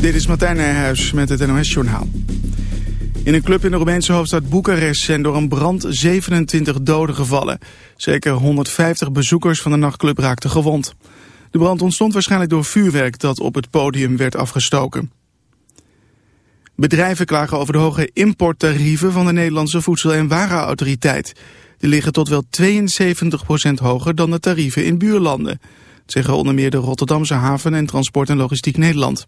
Dit is Martijn Nijhuis met het NOS-journaal. In een club in de Roemeense hoofdstad Boekarest zijn door een brand 27 doden gevallen. Zeker 150 bezoekers van de nachtclub raakten gewond. De brand ontstond waarschijnlijk door vuurwerk dat op het podium werd afgestoken. Bedrijven klagen over de hoge importtarieven van de Nederlandse Voedsel- en Warenautoriteit. Die liggen tot wel 72% hoger dan de tarieven in buurlanden. zeggen onder meer de Rotterdamse haven en Transport en Logistiek Nederland.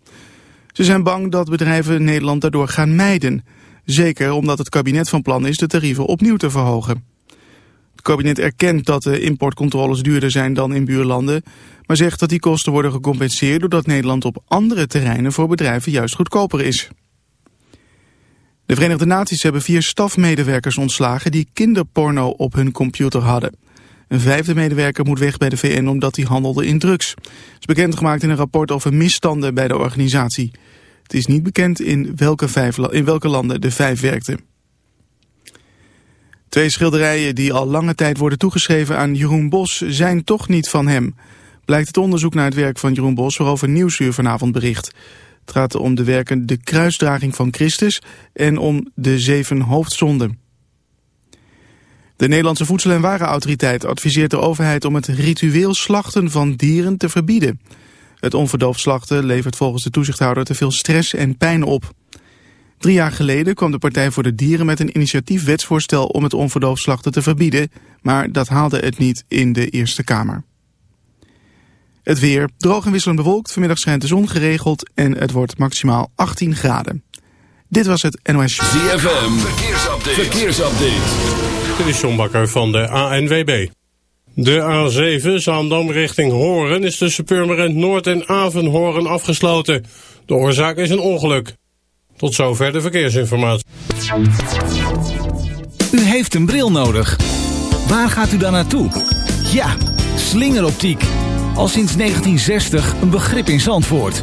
Ze zijn bang dat bedrijven Nederland daardoor gaan mijden. Zeker omdat het kabinet van plan is de tarieven opnieuw te verhogen. Het kabinet erkent dat de importcontroles duurder zijn dan in buurlanden... maar zegt dat die kosten worden gecompenseerd... doordat Nederland op andere terreinen voor bedrijven juist goedkoper is. De Verenigde Naties hebben vier stafmedewerkers ontslagen... die kinderporno op hun computer hadden. Een vijfde medewerker moet weg bij de VN omdat hij handelde in drugs. Dat is bekendgemaakt in een rapport over misstanden bij de organisatie. Het is niet bekend in welke, vijf, in welke landen de vijf werkten. Twee schilderijen die al lange tijd worden toegeschreven aan Jeroen Bos zijn toch niet van hem. Blijkt het onderzoek naar het werk van Jeroen Bos waarover Nieuwsuur vanavond bericht. Het gaat om de werken De Kruisdraging van Christus en om de zeven hoofdzonden. De Nederlandse Voedsel- en Warenautoriteit adviseert de overheid om het ritueel slachten van dieren te verbieden. Het onverdoofd slachten levert volgens de toezichthouder te veel stress en pijn op. Drie jaar geleden kwam de Partij voor de Dieren met een initiatief wetsvoorstel om het onverdoofd slachten te verbieden, maar dat haalde het niet in de Eerste Kamer. Het weer, droog en wisselend bewolkt, vanmiddag schijnt de zon geregeld en het wordt maximaal 18 graden. Dit was het NOS ZFM, verkeersupdate. verkeersupdate. Dit is John Bakker van de ANWB. De A7 Zaandam richting Horen is tussen Purmerend Noord en Avenhoorn afgesloten. De oorzaak is een ongeluk. Tot zover de verkeersinformatie. U heeft een bril nodig. Waar gaat u dan naartoe? Ja, slingeroptiek. Al sinds 1960 een begrip in Zandvoort.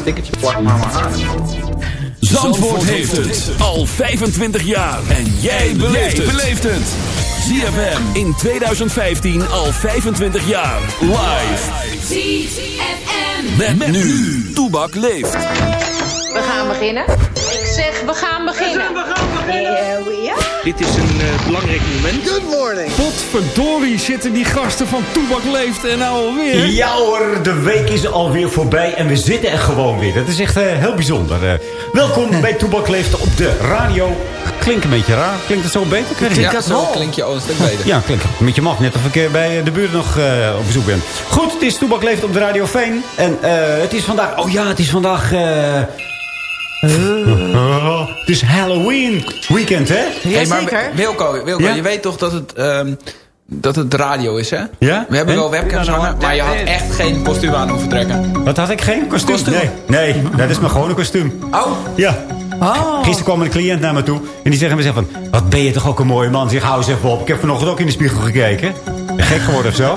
Stickertje plak maar maar aan. Zandvoort heeft het al 25 jaar. En jij beleeft het. ZFM in 2015 al 25 jaar. Live. ZFM. Met, met nu. Toebak leeft. We gaan beginnen. Ik zeg, we gaan beginnen. We gaan beginnen. Here we are. Dit is een uh, belangrijk moment. Good morning. Potverdorie zitten die gasten van Toebak Leeft en nou alweer. Ja hoor, de week is alweer voorbij en we zitten er gewoon weer. Dat is echt uh, heel bijzonder. Uh, welkom bij Toebak Leeft op de radio. Klinkt een beetje raar. Klinkt het zo beter? Klinkt ja, zo klink je al een stuk beter. Ja, klinkt een beetje mag. Net of ik bij de buurt nog op bezoek ben. Goed, het is Toebak Leeft op de Radio Veen. En het is vandaag... Oh ja, het is vandaag... Uh, het is Halloween weekend, hè? Ja, hey, maar zeker. Wilco, Wilco ja? je weet toch dat het, um, dat het radio is, hè? Ja? We hebben en? wel webcams hangen, nou, maar je had echt geen kostuum aan hoeven trekken. Wat had ik geen kostuum? kostuum. Nee, nee, dat is mijn gewone kostuum. Oh? Ja. Oh. Gisteren kwam een cliënt naar me toe en die zeggen me van... Wat ben je toch ook een mooie man? Zeg, hou eens even op. Ik heb vanochtend ook in de spiegel gekeken. Ben gek geworden of zo?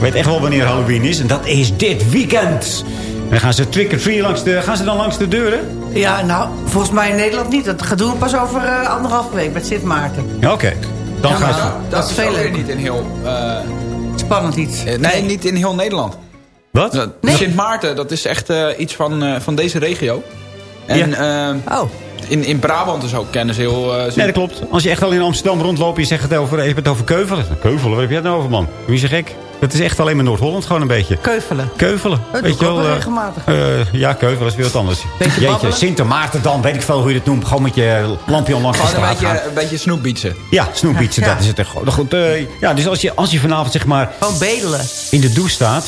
Ik weet echt wel wanneer Halloween is. En dat is dit weekend. En gaan ze trick-or-treat langs de... Gaan ze dan langs de deuren? Ja, nou, volgens mij in Nederland niet. Dat doen we pas over uh, anderhalve week met Sint Maarten. Ja, oké. Dan ja, gaan ze... Dat, dat is veel niet een heel uh, spannend iets. Eh, nee, niet in heel Nederland. Wat? Dat- Sint Maarten, dat is echt eh, iets van, eh, van deze regio. En eh, in, in Brabant is ook kennen ze heel... eh, Nee, dat klopt. Als je echt al in Amsterdam rondloopt en je zegt het over, je hebt het over keuvelen. Keuvelen, wat heb jij het nou over, man? Wie is je gek? Dat is echt alleen maar Noord-Holland gewoon een beetje. Keuvelen. Keuvelen. Dat ik ook wel regelmatig. eh, ja, keuvelen is weer wat anders. Beetje Jeetje? Sint Maarten dan, weet ik veel hoe je het noemt. Gewoon met je lampje langs de Gewoon een straat beetje, gaan. een beetje snoepbietsen. Ja, snoepbietsen, Ja. dat is het. echt. Goed, eh, ja, dus als je, als je vanavond zeg maar Gewoon bedelen. in de douche staat...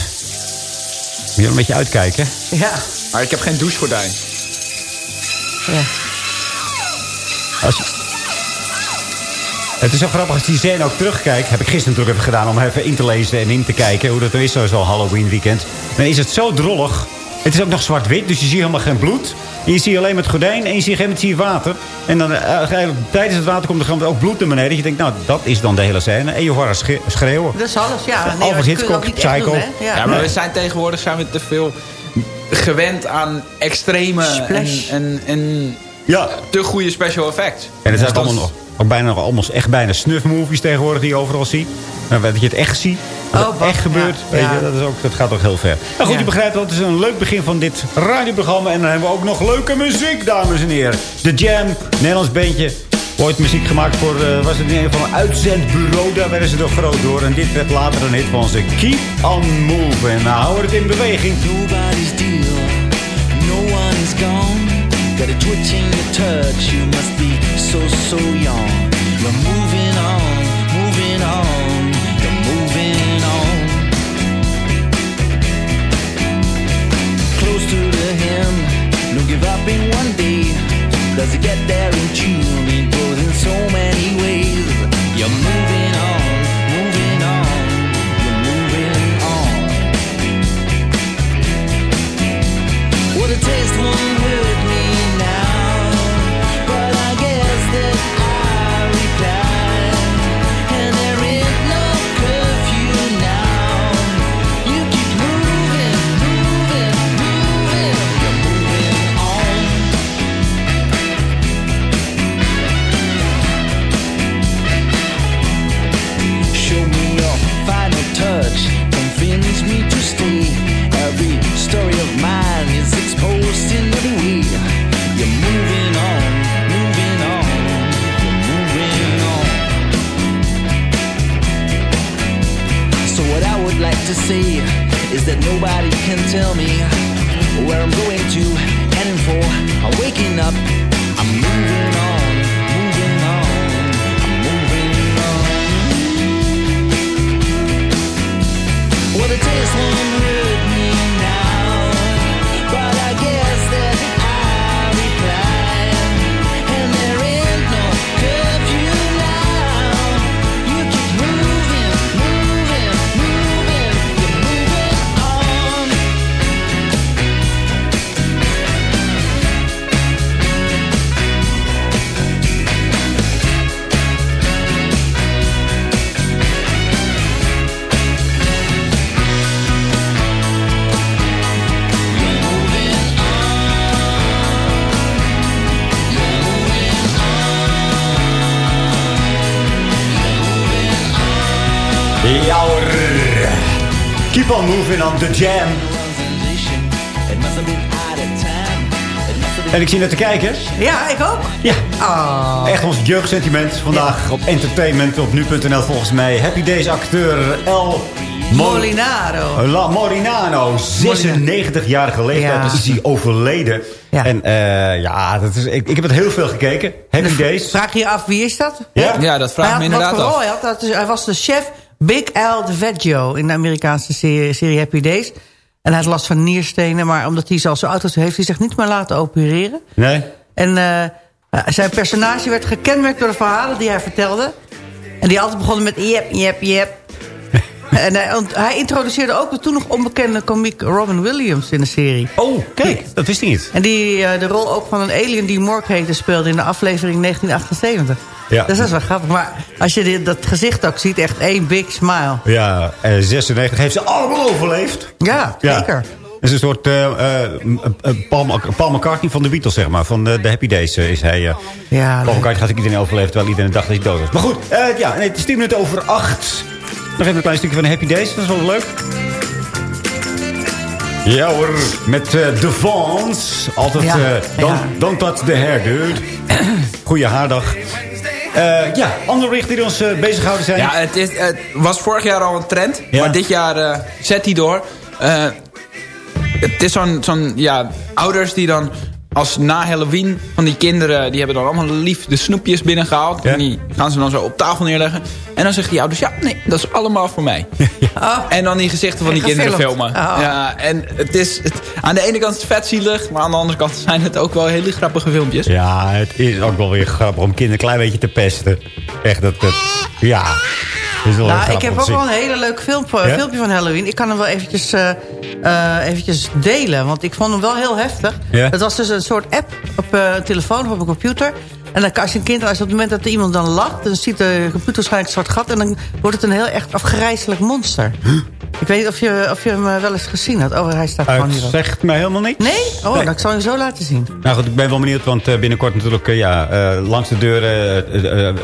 Moet je een beetje uitkijken. Ja. Maar ik heb geen douchegordijn. ja. Als je... Het is zo grappig als die scène ook terugkijkt. Heb ik gisteren natuurlijk even gedaan om even in te lezen en in te kijken. Hoe dat er is, zo'n Halloween weekend. Dan is het zo drollig. Het is ook nog zwart-wit, dus je ziet helemaal geen bloed. En je ziet alleen maar het gordijn en je ziet, op een gegeven moment zie je water. En dan eh, eigenlijk tijdens het water komt er gewoon ook bloed naar beneden. Je denkt, nou, dat is dan de hele scène. En je hoort haar sch- schreeuwen. Dat is alles, ja. Nee, maar Alfred dat Hitchcock, Psycho. doen? Ja, Ja. maar we zijn tegenwoordig zijn we te veel gewend aan extreme en, Splash. en, en Ja. te goede special effects. En het dat allemaal is- nog, ook bijna nog allemaal echt bijna snuff-movies tegenwoordig die je overal ziet. Nou, dat je het echt ziet. Dat Oh, echt gebeurt. Ja. Weet Ja. je, dat, is ook, dat gaat ook heel ver. Nou goed, Ja. je begrijpt dat het is een leuk begin van dit radioprogramma. En dan hebben we ook nog leuke muziek, dames en heren. The Jam, Nederlands bandje. Ooit muziek gemaakt voor, eh, was het in een van een uitzendbureau. Daar werden ze toch groot door. En dit werd later een hit van ze. Keep on moving. Nou, hou het in beweging. Nobody's deal, no one is gone. Got a twitch in your touch, you must be so, so young. You're moving on, moving on, you're moving on. Close to the hem, don't give up in one day. Does it get there in June? It goes in so many ways. You're moving on, moving on, you're moving on. Well, the taste won't hurt jam. En ik zie net te kijken. Ja, ik ook. Ja. Oh. Echt ons jeugdsentiment vandaag op entertainment op nu.nl volgens mij. Happy Days acteur El Mo- Molinaro. La Morinano, 96-jarige leeftijd, Ja. is hij overleden. Ja. En eh, ja, dat is, ik, ik heb het heel veel gekeken. Happy Days. Vraag je je af, wie is dat? Ja? Ja, dat vraag ik me inderdaad af. hij had, dat is- hij was de chef Big Al DeVeggio in de Amerikaanse serie, serie Happy Days. En hij had last van nierstenen, maar omdat hij zo oud was... heeft hij zich niet meer laten opereren. Nee? En eh, zijn personage werd gekenmerkt door de verhalen die hij vertelde. En die altijd begonnen met yep, yep, yep. en hij, hij introduceerde ook de toen nog onbekende komiek Robin Williams in de serie. Oh, kijk, dat wist ik niet. En die eh, de rol ook van een alien die Mork heette speelde in de aflevering 1978. Ja. Dus dat is wel grappig. Maar als je dit, dat gezicht ook ziet, echt één big smile. Ja, eh, 96 heeft ze allemaal overleefd. Ja, Ja. zeker. Het is een soort eh, eh, Paul, Paul McCartney van de Beatles, zeg maar. Van de, de Happy Days is hij. Ja, Paul McCartney gaat iedereen overleven, terwijl iedereen dacht dat hij dood was. Maar goed, ja, nee, het is 10 minuten over 8. Nog even een klein stukje van de Happy Days. Dat is wel leuk. Ja hoor, met de Vons. Altijd, Ja, eh don't, ja. don't touch the hair, dude. Goeie haardag. Eh, ja, andere berichten die ons eh, bezighouden zijn. Ja, het, is, het was vorig jaar al een trend. Ja. Maar dit jaar eh, zet hij door. Het is zo'n, zo'n, ja, ouders die dan als na Halloween van die kinderen... die hebben dan allemaal lief de snoepjes binnengehaald. En die gaan ze dan zo op tafel neerleggen. En dan zegt die ouders, ja, nee, dat is allemaal voor mij. En dan die gezichten van die En kinderen filmen. Oh. Ja, en het is, het, aan de ene kant is het vet zielig... maar aan de andere kant zijn het ook wel hele grappige filmpjes. Ja, het is ook wel weer grappig om kinderen een klein beetje te pesten. Echt, dat... dat ja, Nou, ik heb ook wel een hele leuk film, Ja? filmpje van Halloween. Ik kan hem wel eventjes, eh, eh, eventjes delen, want ik vond hem wel heel heftig. Ja? Het was dus een soort app op een telefoon of op een computer. En dan als je een kind, als op het moment dat er iemand dan lacht... dan ziet de computer waarschijnlijk een zwart gat... en dan wordt het een heel echt afgrijzelijk monster. Ik weet niet of je, of je hem eh, wel eens gezien had. Oh, hij staat gewoon hier. zegt mij helemaal niks. Nee? Oh, Nee. dat zal je zo laten zien. Nou goed, ik ben wel benieuwd, want eh, binnenkort natuurlijk, eh, ja, eh, langs de deur, eh, eh, eh,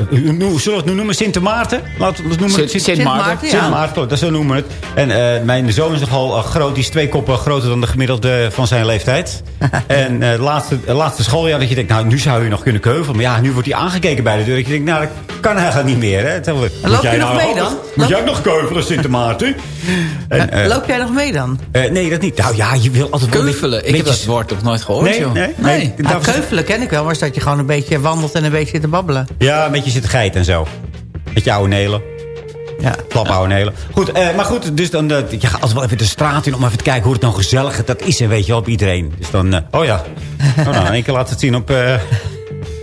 hoe zullen we het nu noemen? Sint Maarten? Laten we het noemen. Sint- Sint Maarten, ja. Sint Maarten, dat zo noemen we het. En eh, mijn zoon is nogal groot, die is twee koppen groter dan de gemiddelde van zijn leeftijd. en eh, het laatste, laatste schooljaar dat je denkt, nou, nu zou je nog kunnen keuvelen. Maar ja, nu wordt hij aangekeken bij de deur. Dat je denkt, nou, dat kan eigenlijk niet meer. Hè? Loop je jij nog nou mee ook dan? nog- Moet jij ook nog keuvelen, Sint Maarten? En, eh, Loop jij nog mee dan? eh, nee, dat niet. Nou ja, je wil altijd wel een beetje- Keuvelen, ik heb dat woord toch nooit gehoord, Nee, joh. nee, nee. Ja, Daarvoor- keuvelen ken ik wel, maar is dat je gewoon een beetje wandelt en een beetje zit te babbelen. Ja, een beetje zit geit en zo. Beetje oude nelen. Ja. Klap oude nelen. Goed, eh, maar goed, dus dan eh, je gaat altijd wel even de straat in om even te kijken hoe het nou gezellig dat is. En weet je wel, op iedereen. Dus dan, eh, oh ja. Oh, nou, in één keer laat het zien op... eh.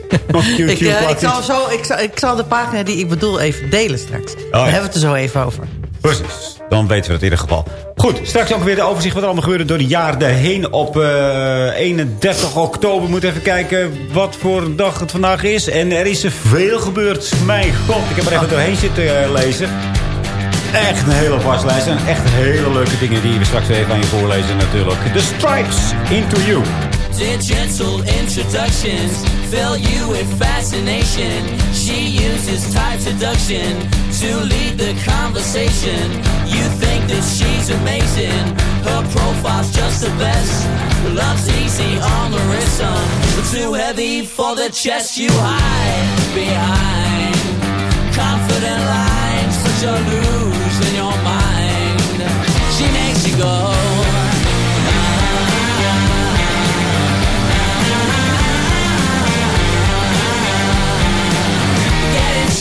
Ik, eh, ik, zal zo, ik, zal, ik zal de pagina die ik bedoel even delen straks. Dan ja. hebben we het er zo even over. Precies. Dan weten we het in ieder geval. Goed, straks ook weer de overzicht wat er allemaal gebeurde door de jaren heen. Op eh 31 oktober moet even kijken wat voor dag het vandaag is. En er is er veel gebeurd. Mijn god, ik heb er even doorheen zitten eh, lezen. Echt een hele waslijst. En echt hele leuke dingen die we straks even aan je voorlezen natuurlijk. The Stripes, Into You. Digital introductions fill you with fascination. She uses type seduction to lead the conversation. You think that she's amazing. Her profile's just the best. Love's easy on the but too heavy for the chest you hide behind. Confident lines that you lose in your mind. She makes you go.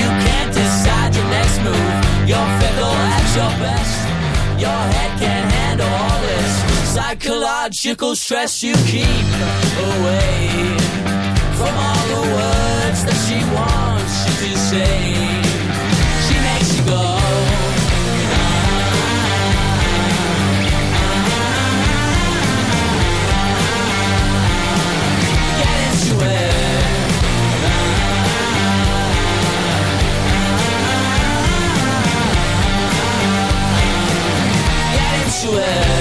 You can't decide your next move. You're fickle at your best. Your head can't handle all this psychological stress you keep away from all the words that she wants you to say. to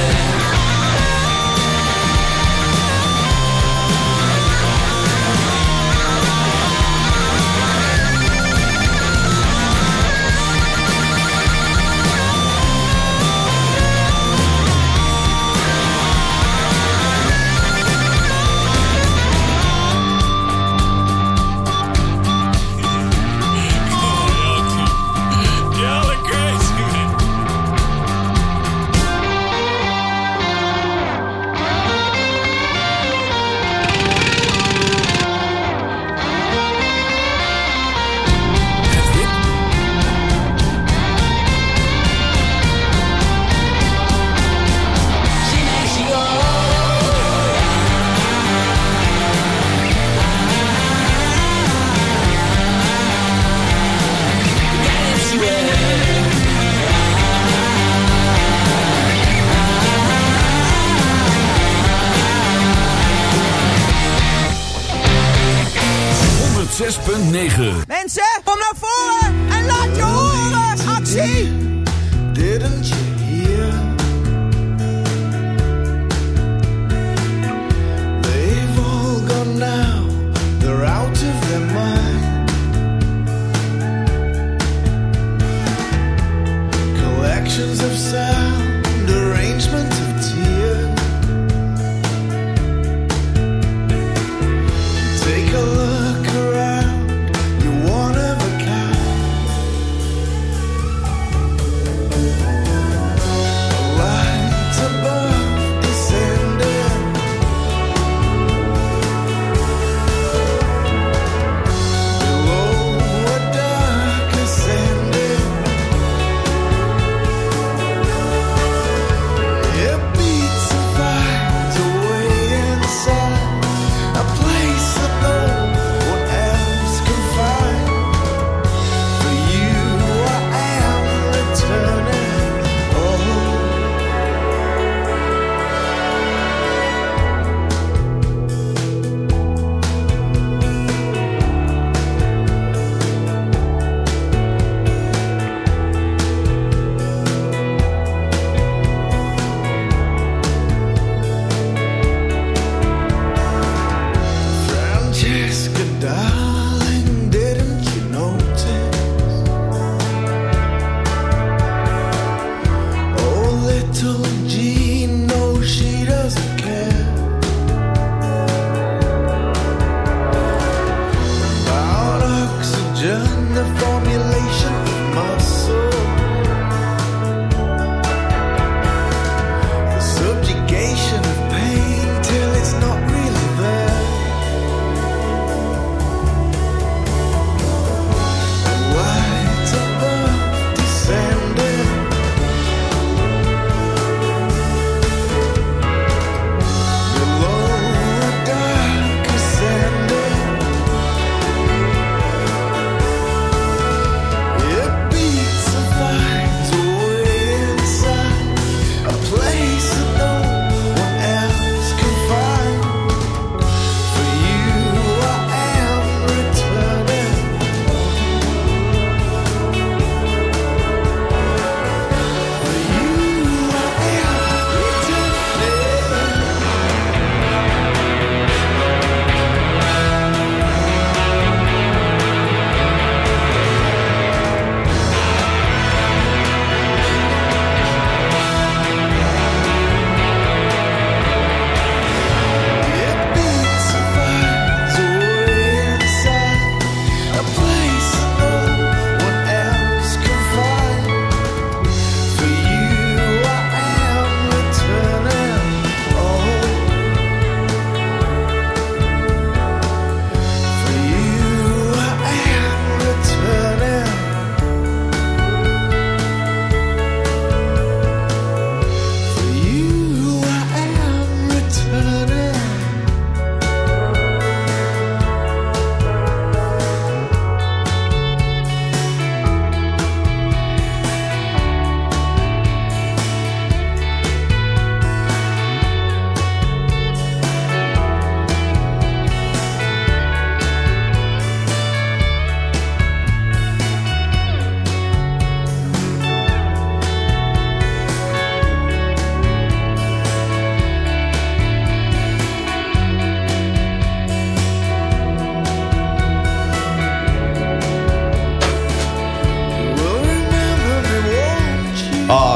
106.9. Mensen, kom naar voren en laat je horen. Actie!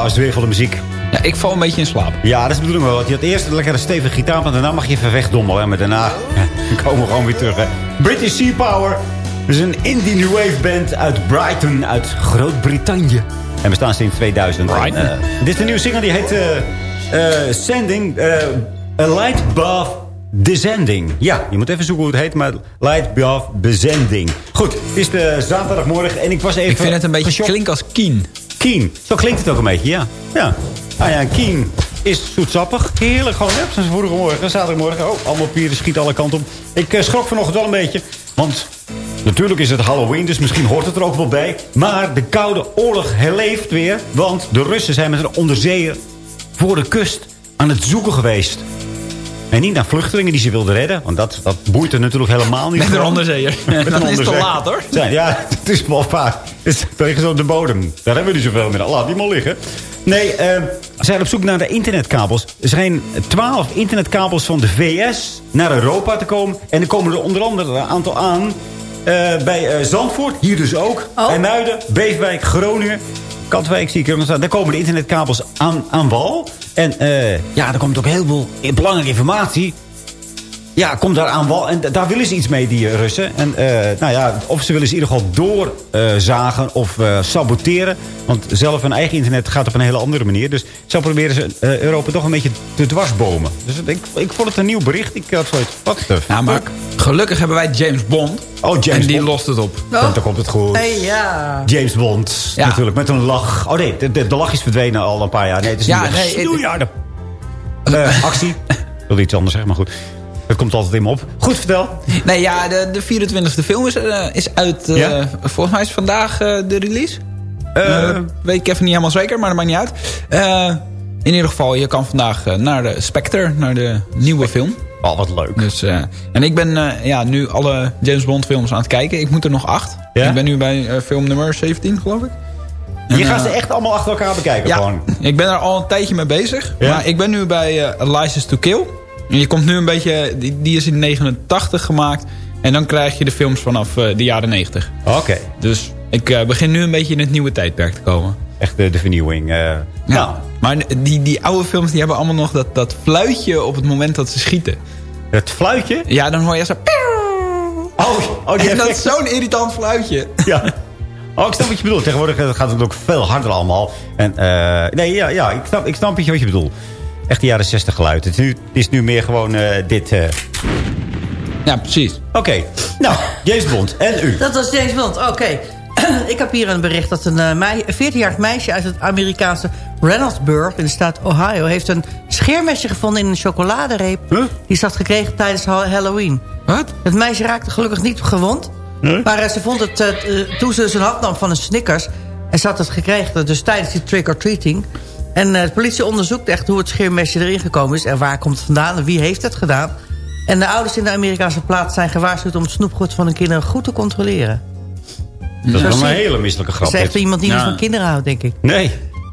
Ah, zweervolle muziek. Ja, ik val een beetje in slaap. Ja, dat is de bedoeling wel. Want je had eerst een lekkere stevige gitaar, maar daarna mag je even wegdommelen. hè. Maar daarna ja, komen we gewoon weer terug. Hè. British Sea Power. Dat is een indie new wave band uit Brighton, uit Groot-Brittannië. En we staan sinds 2000. En, Brighton. eh, dit is de nieuwe single, die heet eh, eh, Sending. a Light Bath Descending. Ja, je moet even zoeken hoe het heet, maar Light Bath Descending. Goed, het is de zaterdagmorgen en ik was even... Ik vind het een beetje klinken als Keen. Kien. Zo klinkt het ook een beetje, ja. Ja. Nou ja, Kien is zoetsappig. Heerlijk gewoon, hè. Zoals vorige morgen, zaterdagmorgen. Oh, allemaal pieren schieten alle kanten op. Ik eh, schrok vanochtend wel een beetje. Want natuurlijk is het Halloween, dus misschien hoort het er ook wel bij. Maar de Koude Oorlog herleeft weer. Want de Russen zijn met een onderzeeër voor de kust aan het zoeken geweest. En niet naar vluchtelingen die ze wilden redden. Want dat, dat boeit er natuurlijk helemaal niet. Met een onderzeeër. Met Dan is te laat, hoor. Zijn, ja, het is wel vaak. Het is tegen op de bodem. Daar hebben we niet zoveel meer. Laat die maar liggen. Nee, eh, ze zijn op zoek naar de internetkabels. Er zijn twaalf internetkabels van de VS naar Europa te komen. En er komen er onder andere een aantal aan eh, bij eh, Zandvoort. Hier dus ook. IJmuiden, Beefwijk, Groningen. Katwijk zie ik staan. Daar komen de internetkabels aan, aan wal. En eh, ja, er komt ook heel veel belangrijke informatie. Ja, komt daar aan wal. En da- daar willen ze iets mee, die eh, Russen. En eh, nou ja, of ze willen ze in ieder geval doorzagen of eh, saboteren. Want zelf hun eigen internet gaat op een hele andere manier. Dus zo proberen ze eh, Europa toch een beetje te dwarsbomen. Dus ik, ik vond het een nieuw bericht. Ik had zoiets, wat de Nou, maar gelukkig hebben wij James Bond. Oh, James en die Bond. lost het op. Dan komt het goed. Hey, ja. James Bond, Ja. natuurlijk, met een lach. Oh nee, de, de, de lach is verdwenen al een paar jaar. Nee, het is Ja, een nee, het- snoeiharde eh, actie. Ik wilde iets anders zeggen, maar goed. Het komt altijd in me op. Goed, vertel. Nee, ja, de, de 24e film is, eh, is uit. Ja? Volgens mij is vandaag eh, de release. Weet ik even niet helemaal zeker, maar dat maakt niet uit. In ieder geval, je kan vandaag naar de Spectre, naar de nieuwe film. Oh, wat leuk. Dus, en ik ben ja, nu alle James Bond films aan het kijken. Ik moet er nog acht. Ja? Ik ben nu bij film nummer 17, geloof ik. En, je gaat ze echt allemaal achter elkaar bekijken ja, gewoon. ik ben er al een tijdje mee bezig. Ja? Maar ik ben nu bij License to Kill. En je komt nu een beetje... Die, die is in 89 gemaakt. En dan krijg je de films vanaf eh, de jaren 90. Oké. Dus ik eh, begin nu een beetje in het nieuwe tijdperk te komen. Echt de, de vernieuwing. eh. Ja. Nou, Maar die, die oude films die hebben allemaal nog dat, dat fluitje op het moment dat ze schieten. het fluitje. Ja, dan hoor je zo... Oh, oh die En dat is zo'n irritant fluitje. Ja. Oh, ik snap wat je bedoelt. Tegenwoordig gaat het ook veel harder allemaal. En, eh, nee, ja, ja ik, snap, ik snap wat je bedoelt. Echt de jaren 60 geluid. Het is nu, het is nu meer gewoon eh, dit. eh. Ja, precies. Oké. Nou, James Bond. En u? Dat was James Bond, oké. Ik heb hier een bericht dat een eh, mei- een 14-jarig meisje uit het Amerikaanse Reynoldsburg in de staat Ohio... heeft een scheermesje gevonden in een chocoladereep. Die ze had gekregen tijdens Ha- Halloween. Wat? Het meisje raakte gelukkig niet gewond. Maar eh, ze vond het eh, eh, toen ze zijn hand nam van een Snickers... en ze had het gekregen dus tijdens die trick-or-treating... En eh, de politie onderzoekt echt hoe het scheermesje erin gekomen is... en waar komt het vandaan en wie heeft het gedaan. En de ouders in de Amerikaanse plaats zijn gewaarschuwd... om het snoepgoed van hun kinderen goed te controleren. Dat is wel een hele misselijke grap. Dat is echt iemand die niet Ja. van kinderen houdt, denk ik. Nee.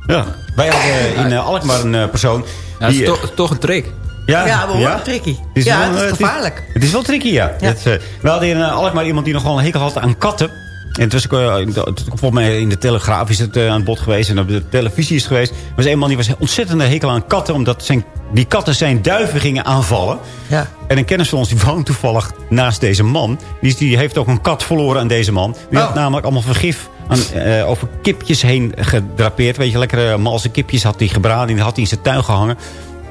Ja. Wij hadden in uh, Alkmaar een eh, persoon... Ja, dat is die, eh, toch, toch een trick. ja, Ja, behoorlijk tricky. is Ja, wel, het is eh, gevaarlijk. Het is wel tricky, ja. Ja. Het, eh, we hadden in uh, Alkmaar iemand die nogal een hekel had aan katten. En het was ook, in de- het- volgens mij in de Telegraaf is het eh, aan het bod geweest. En op de televisie is het geweest. Er was een man die was ontzettend hekel aan katten. Omdat zijn, die katten zijn duiven gingen aanvallen. Ja. En een kennis van ons die woont toevallig naast deze man. Die, die heeft ook een kat verloren aan deze man. Die had Oh. namelijk allemaal vergif aan, eh, over kipjes heen gedrapeerd. Weet je, lekkere malse kipjes had hij gebraden. En die had hij in zijn tuin gehangen.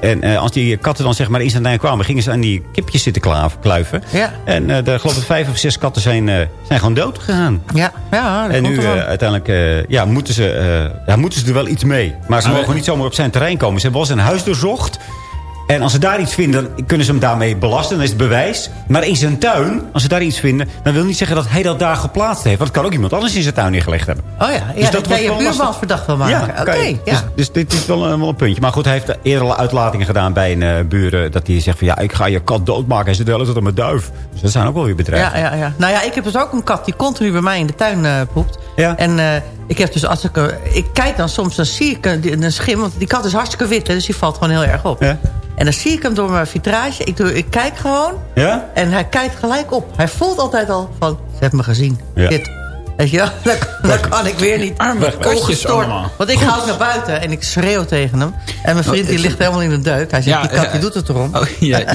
En eh, als die katten dan zeg maar zijn tuin kwamen... gingen ze aan die kipjes zitten kluiven. Ja. En eh de, geloof ik vijf of zes katten zijn, eh, zijn gewoon dood gegaan. Ja, ja dat En nu er eh, uiteindelijk eh, ja, moeten, ze, eh, ja, moeten ze er wel iets mee. Maar ze mogen niet zomaar op zijn terrein komen. Ze hebben wel zijn huis doorzocht. En als ze daar iets vinden, dan kunnen ze hem daarmee belasten. Dan is het bewijs. Maar in zijn tuin, als ze daar iets vinden... dan wil niet zeggen dat hij dat daar geplaatst heeft. Want het kan ook iemand anders in zijn tuin neergelegd hebben. Oh ja, ja Dus dat kan je wel buurman verdacht wel maken. Oké, kan je. ja. Dus, dus dit is wel een, wel een puntje. Maar goed, hij heeft eerder al uitlatingen gedaan bij een eh, buren... dat hij zegt van ja, ik ga je kat doodmaken. Hij zit de hele tijd aan mijn duif. Dus dat zijn ook wel weer bedrijven. Ja, ja, ja. Nou ja, ik heb dus ook een kat die continu bij mij in de tuin eh, poept. Ja. En eh, ik heb dus als ik... ik kijk dan soms, dan zie ik een, een schim. Want die kat is hartstikke wit, hè, dus die valt gewoon heel erg op. Ja. En dan zie ik hem door mijn vitrage. Ik, doe, ik kijk gewoon. Ja? En hij kijkt gelijk op. Hij voelt altijd al van, ze heeft me gezien. Ja. Dit. Weet je wel, dan, dan kan ik weer niet. Arme allemaal. Want ik ga ook naar buiten en ik schreeuw tegen hem. En mijn vriend die ligt helemaal in de deuk. Hij zegt, Ja, die kat die doet het erom. Oh, ja,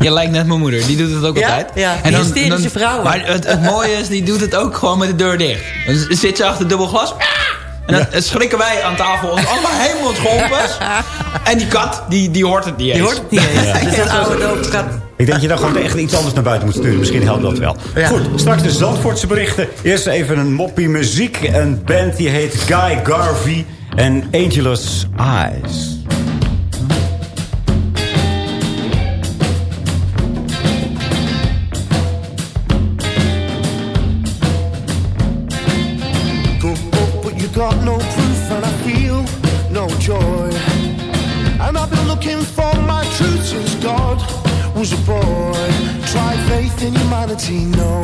je lijkt net mijn moeder. Die doet het ook Ja? altijd. Ja, die hysterische vrouwen. Maar het, het mooie is, die doet het ook gewoon met de deur dicht. Dan zit ze achter dubbel glas. Ah! En dan schrikken wij aan tafel ons allemaal helemaal schompers. En die kat, die, die hoort het niet eens. Die hoort het niet eens. Is een oude kat. Ik denk dat je dan gewoon echt iets anders naar buiten moet sturen. Misschien helpt dat wel. Ja. Goed, straks de Zandvoortse berichten. Eerst even een moppie muziek. Een band die heet Guy Garvey en Angelus Eyes. In humanity, no, no,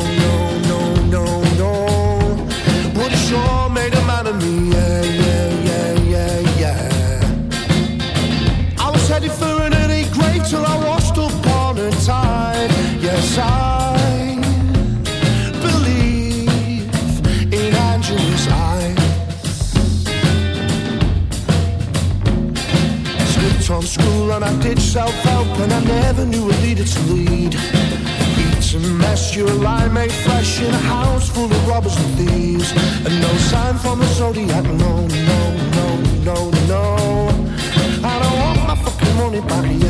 and mess, you lie made flesh in a house full of robbers and thieves. And no sign from the zodiac, no, no, no, no, no. I don't want my fucking money back,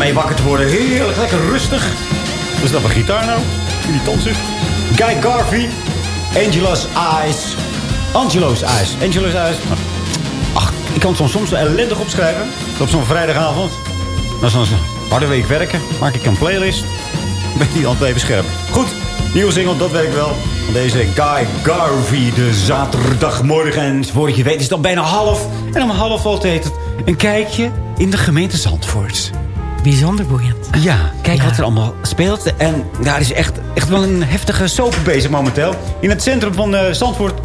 mee wakker te worden. Heerlijk, lekker rustig. Wat is dat voor gitaar nou? Irritant zeg. Guy Garvey. Angelo's Eyes. Angelo's Eyes. Angelo's Eyes. Ach, ik kan het soms- soms wel ellendig opschrijven. Op zo'n vrijdagavond. Na zo'n harde week werken. Maak ik een playlist. Ben die altijd even scherp. Goed, nieuwe single, dat ik wel. Van deze Guy Garvey, de zaterdagmorgen. En voordat je weet is het al bijna half. En om half heet het een kijkje in de gemeente Zandvoort. Bijzonder boeiend. Ja, kijk wat er allemaal speelt. En daar is echt, echt wel een heftige soap bezig momenteel. In het centrum van Zandvoort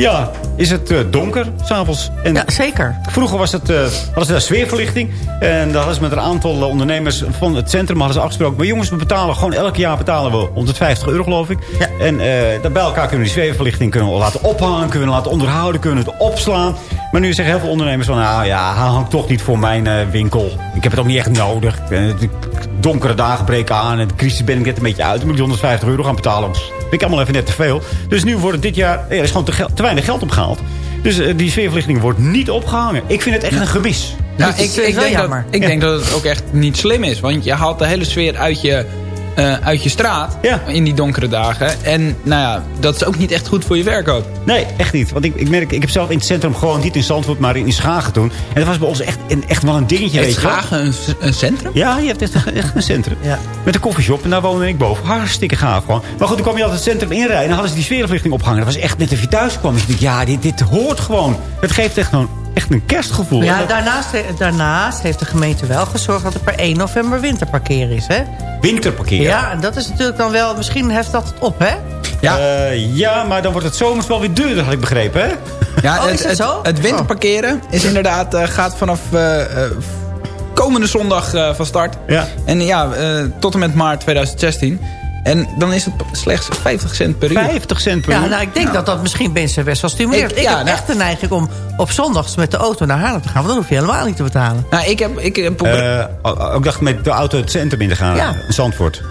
ja, is het eh, donker s'avonds. Ja, zeker. Vroeger was het, eh hadden ze daar sfeerverlichting. En daar hadden ze met een aantal eh, ondernemers van het centrum hadden ze afgesproken. Maar jongens, we betalen gewoon elk jaar betalen we 150 euro geloof ik. En eh daar bij elkaar kunnen we die sfeerverlichting kunnen we laten ophangen. Kunnen we laten onderhouden, kunnen we het opslaan. Maar nu zeggen heel veel ondernemers van... Nou ja, hij hangt toch niet voor mijn eh, winkel. Ik heb het ook niet echt nodig. De donkere dagen breken aan. En de crisis ben ik net een beetje uit. Dan moet ik die 150 euro gaan betalen. Pff, vind ik allemaal even net te veel. Dus nu wordt het dit jaar... Ja, er is gewoon te, te weinig geld opgehaald. Dus eh, die sfeerverlichting wordt niet opgehangen. Ik vind het echt een gemis. Ja, is ik, ik, denk dat, ik denk dat het ook echt niet slim is. Want je haalt de hele sfeer uit je, eh, uit je straat in die donkere dagen. En nou ja, dat is ook niet echt goed voor je werk ook. Nee, echt niet. Want ik, ik merk, ik heb zelf in het centrum gewoon niet in Zandvoort, maar in, in Schagen toen. En dat was bij ons echt, een- echt wel een dingetje. Wel. Schagen een, een centrum? Ja, je hebt echt, echt een centrum. Met een koffieshop en daar woonde ik boven. Hartstikke gaaf gewoon. Maar goed, toen kwam je altijd het centrum inrijden en dan hadden ze die sfeerverlichting opgehangen. Dat was echt net of je thuis kwam. Dus ik dacht, ja, dit, dit hoort gewoon. Het geeft echt, gewoon, echt een kerstgevoel. Ja, daarnaast, daarnaast heeft de gemeente wel gezorgd dat er per 1 november winterparkeren is, hè? Winterparkeren. Ja, en dat is natuurlijk dan wel... Misschien heft dat het op, hè? Ja. ja, maar dan wordt het zomers wel weer duurder, had ik begrepen, hè? Ja, Oh, het, het, zo? het winterparkeren is inderdaad, eh, gaat vanaf eh, eh, komende zondag eh, van start. Ja. En ja, eh, tot en met maart 2016. En dan is het slechts 50 cent per uur. 50 cent per Ja, uur? nou, ik denk dat dat misschien mensen best wel stimuleert. Ik- Ik, ja, heb nou- echt de neiging om op zondags met de auto naar Haarlem te gaan. Want dan hoef je helemaal niet te betalen. Nou, ik heb... Ik heb Eh, ook dacht met de auto het centrum in te gaan. Ja. in Zandvoort.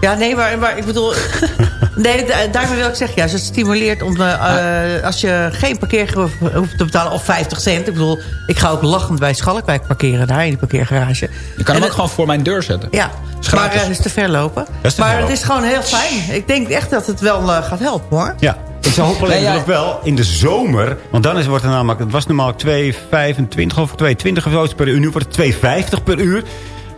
Ja, nee, maar, maar ik bedoel... nee, da- daarmee wil ik zeggen, juist, het stimuleert om... eh, eh, als je geen parkeergeld hoeft te betalen of 50 cent. Ik bedoel, ik ga ook lachend bij Schalkwijk parkeren, daar in die parkeergarage. je kan hem ook gewoon voor mijn deur zetten. Ja, maar het is te ver lopen. te maar ver het is gewoon heel fijn. Ik denk echt dat het wel eh, gaat helpen, hoor. Ja. Ik zou hopen alleen ja. nog wel in de zomer. Want dan is, wordt het namelijk... Het was normaal 2,25 of 2,20 of zo per uur. Nu wordt het 2,50 per uur.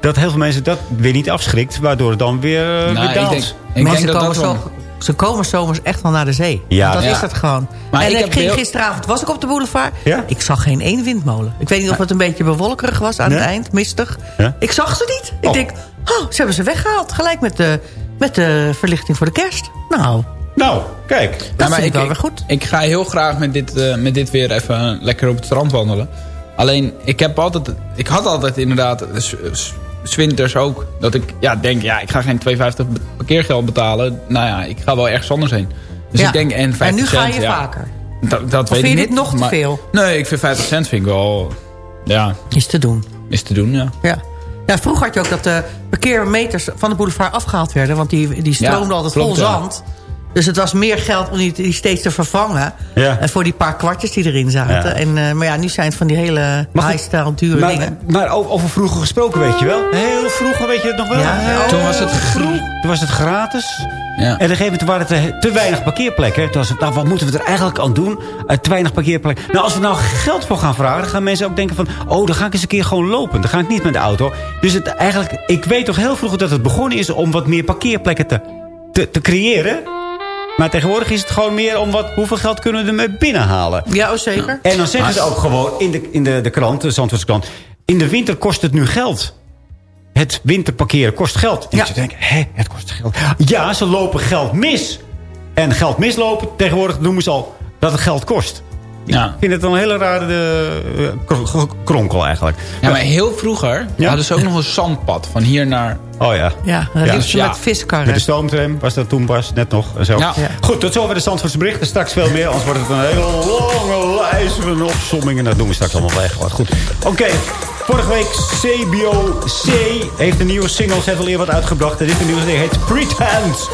Dat heel veel mensen dat weer niet afschrikt. Waardoor het dan weer, eh, Nou, weer daalt. ik denk, ik Mensen denk dat komen dat wel... ze komen zomers echt wel naar de zee. Ja, dat ja. is het gewoon. Maar en ik ging heel- gisteravond, was ik op de boulevard. Ja? Ik zag geen één windmolen. Ik weet niet of het een beetje bewolkerig was aan Nee? het eind, mistig. Ja? Ik zag ze niet. Ik Oh. denk, oh, ze hebben ze weggehaald. Gelijk met de, met de verlichting voor de kerst. Nou, Nou, kijk. dat Ja, maar vind ik wel weer goed. ik ga heel graag met dit, eh, met dit weer even lekker op het strand wandelen. Alleen, ik, heb altijd, ik had altijd inderdaad, zwinters ook, dat ik ja, denk, ja, ik ga geen 2,50 be- parkeergeld betalen. Nou ja, ik ga wel ergens anders heen. Dus Ja. ik denk, en 50 en nu ga cent, je ja, vaker. Dat, dat weet vind je dit niet. nog te veel? Nee, ik vind 50 cent vind ik wel, ja, Is te doen. is te doen, ja. Ja. Ja, vroeger had je ook dat de parkeermeters van de boulevard afgehaald werden. Want die, die stroomden Ja, altijd vol ja. Dus het was meer geld om die, die steeds te vervangen. Ja. En voor die paar kwartjes die erin zaten. Ja. En, eh, maar ja, nu zijn het van die hele high-style dure Maar, dingen. maar over vroeger gesproken, weet je wel? Heel vroeger, weet je het nog wel? Ja, ja. Toen was het Vroeg- Toen was het gratis. Ja. En op een gegeven moment waren er te, te weinig parkeerplekken. Toen was het, nou, wat moeten we er eigenlijk aan doen? Eh, te weinig parkeerplekken. Nou, als we nou geld voor gaan vragen... dan gaan mensen ook denken van... oh, dan ga ik eens een keer gewoon lopen. Dan ga ik niet met de auto. Dus het, eigenlijk, ik weet toch heel vroeger dat het begonnen is... om wat meer parkeerplekken te, te, te creëren. Maar tegenwoordig is het gewoon meer om wat, hoeveel geld kunnen we ermee binnenhalen. Ja, oh, zeker. En dan zeggen ze ook gewoon in de, in de, de krant, de Zandvoortse krant... in de winter kost het nu geld. Het winterparkeren kost geld. En Ja. je denkt, hè, het kost geld. Ja, ze lopen geld mis. En geld mislopen, tegenwoordig noemen ze al dat het geld kost. Ja. Ik vind het een hele rare eh, kro- kro- kronkel eigenlijk. Ja, maar heel vroeger Ja. hadden ze ook nog een zandpad van hier naar... Oh ja. Ja, dat Ja. liefst Ja. met viskarren. Met de stoomtram was dat toen pas, net nog. En zo. Ja. Ja. Goed, tot zover de Zandvoortse berichten. Straks veel meer, anders wordt het een hele lange lijst van opsommingen. Dat doen we straks allemaal weg. Wat goed. Oké, vorige week CBO C heeft een nieuwe single. Ze heeft al eerder wat uitgebracht. En dit nieuwe ding heet Pretend.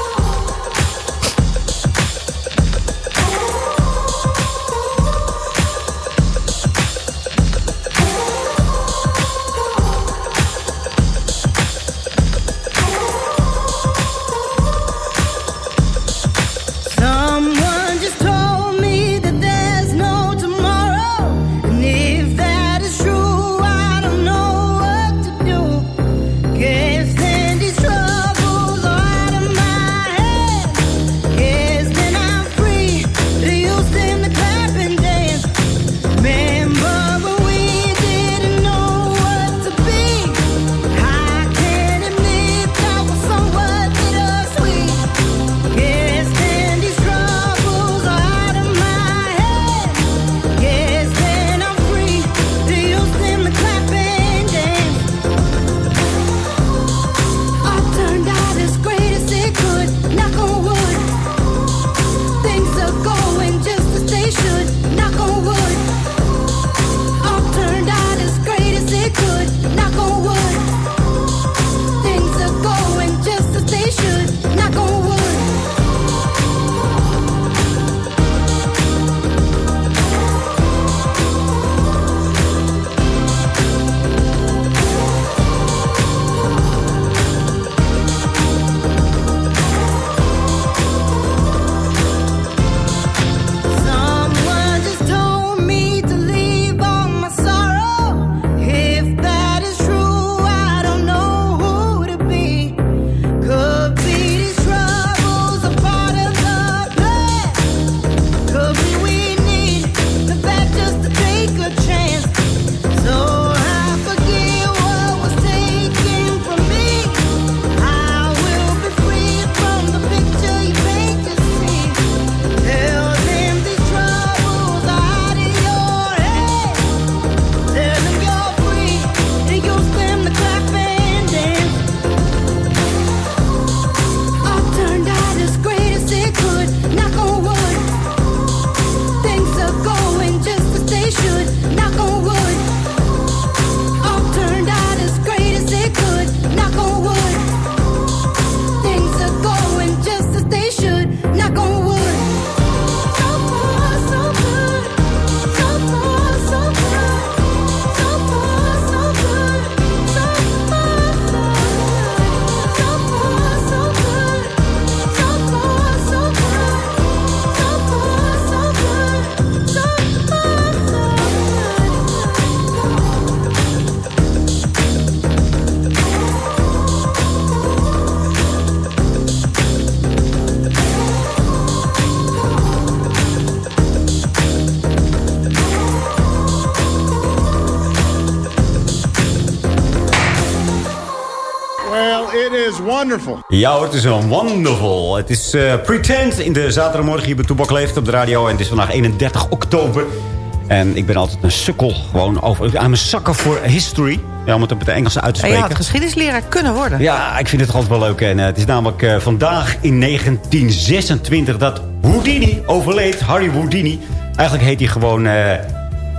Wonderful. Ja hoor, het is een wonderful. Het is eh, Pretend in de zaterdagmorgen hier bij Toebak Leeft op de radio. En het is vandaag 31 oktober. En ik ben altijd een sukkel gewoon over... aan mijn zakken voor history. Ja, om het op het Engels uit te Ja, spreken. je had geschiedenisleraar kunnen worden. Ja, ik vind het toch altijd wel leuk. En eh, het is namelijk eh, vandaag in 1926 dat Houdini overleed. Harry Houdini. Eigenlijk heet hij gewoon eh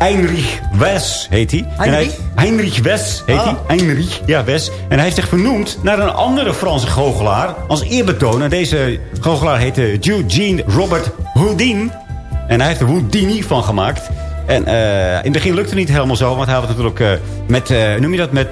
Heinrich Wes. Heet hij. Heinrich? hij- Heinrich Wes heet Oh. hij. Heinrich, ja, Wes. En hij heeft zich vernoemd naar een andere Franse goochelaar. Als eerbetoon. En deze goochelaar heette Eugene Robert Houdin. En hij heeft er Houdini van gemaakt. En eh, in het begin lukte het niet helemaal zo. Want hij had natuurlijk eh, met, eh, noem je dat, met,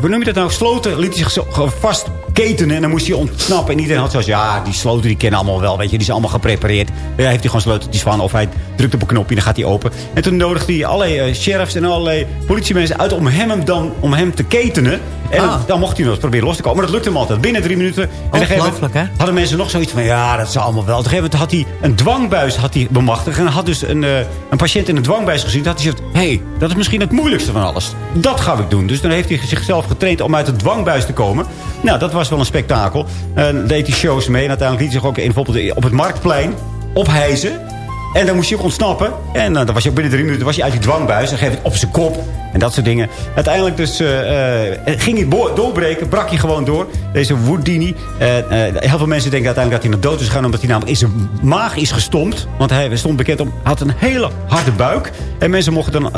hoe noem je dat nou, sloten liet hij zich vast ketenen. En dan moest hij ontsnappen. En iedereen had zoals, ja, die sloten die kennen allemaal wel, weet je. Die zijn allemaal geprepareerd. Daar heeft hij gewoon sleuteltjes van. Of hij drukt op een knopje en dan gaat hij open. En toen nodigde hij allerlei eh, sheriffs en allerlei politiemensen uit om hem, dan, om hem te ketenen. En Ah. dan, dan mocht hij nog proberen los te komen. Maar dat lukte hem altijd. Binnen drie minuten. En Ongelooflijk, hè? hadden mensen nog zoiets van... ja, dat is allemaal wel. Op een gegeven moment had hij een dwangbuis had hij bemachtigd. En had dus een, eh, een patiënt in een dwangbuis gezien. Dat had hij gezegd, hé, hey, dat is misschien het moeilijkste van alles. Dat ga ik doen. Dus dan heeft hij zichzelf getraind om uit de dwangbuis te komen. Nou, dat was wel een spektakel. En deed hij shows mee. En uiteindelijk liet zich ook in, bijvoorbeeld op het Marktplein ophijzen. En dan moest hij ook ontsnappen. En eh, dan was hij ook binnen drie minuten was hij uit die dwangbuis. En geef het op zijn kop. En dat soort dingen. Uiteindelijk dus eh, eh, ging hij doorbreken. Brak hij gewoon door. Deze Woodini. Heel veel mensen denken uiteindelijk dat hij naar dood is gegaan. Omdat hij namelijk in zijn maag is gestompt. Want hij stond bekend om... had een hele harde buik. En mensen mochten dan,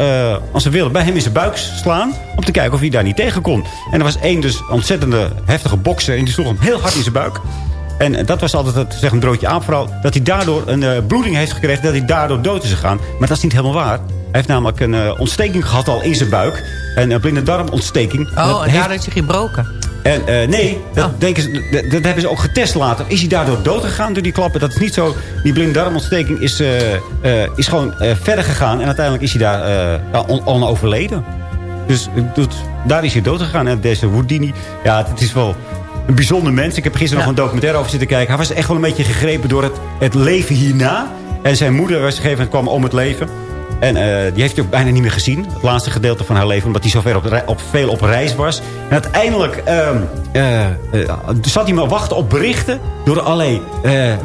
als ze wilden, bij hem in zijn buik slaan. Om te kijken of hij daar niet tegen kon. En er was één dus ontzettende heftige bokser. En die sloeg hem heel hard in zijn buik. En dat was altijd het zeg, een broodje aapvrouw. Dat hij daardoor een eh, bloeding heeft gekregen. Dat hij daardoor dood is gegaan. Maar dat is niet helemaal waar. Hij heeft namelijk een eh, ontsteking gehad al in zijn buik. Een uh, blinde darmontsteking. Oh, en heeft- daardoor is hij gebroken. en, eh, nee, dat, denken ze, dat, dat hebben ze ook getest later. Is hij daardoor dood gegaan door die klappen? Dat is niet zo. Die blinde darmontsteking is, eh, eh, is gewoon eh, verder gegaan. En uiteindelijk is hij daar eh, on, on overleden. Dus eh, dat- daar is hij dood gegaan. En deze Houdini, ja, het is wel een bijzonder mens. Ik heb gisteren nog een documentaire over zitten kijken. Hij was echt wel een beetje gegrepen door het, het leven hierna. En zijn moeder was gegeven kwam om het leven. En eh, die heeft hij ook bijna niet meer gezien. Het laatste gedeelte van haar leven. Omdat hij zo ver op, op, veel op reis was. En uiteindelijk ehm, eh, eh, zat hij maar wachten op berichten. Door allerlei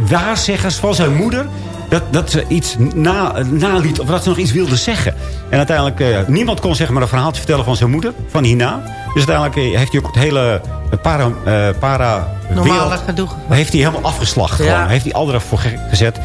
waarzeggers van zijn moeder. Dat, dat ze iets na, naliet. Of dat ze nog iets wilde zeggen. En uiteindelijk, eh, niemand kon zeg maar een verhaaltje vertellen van zijn moeder. Van hierna. Dus uiteindelijk eh, heeft hij ook het hele eh, para, eh, para Normale gedoe. heeft hij helemaal afgeslacht. Ja. Gewoon. Heeft hij al voor ge- gezet.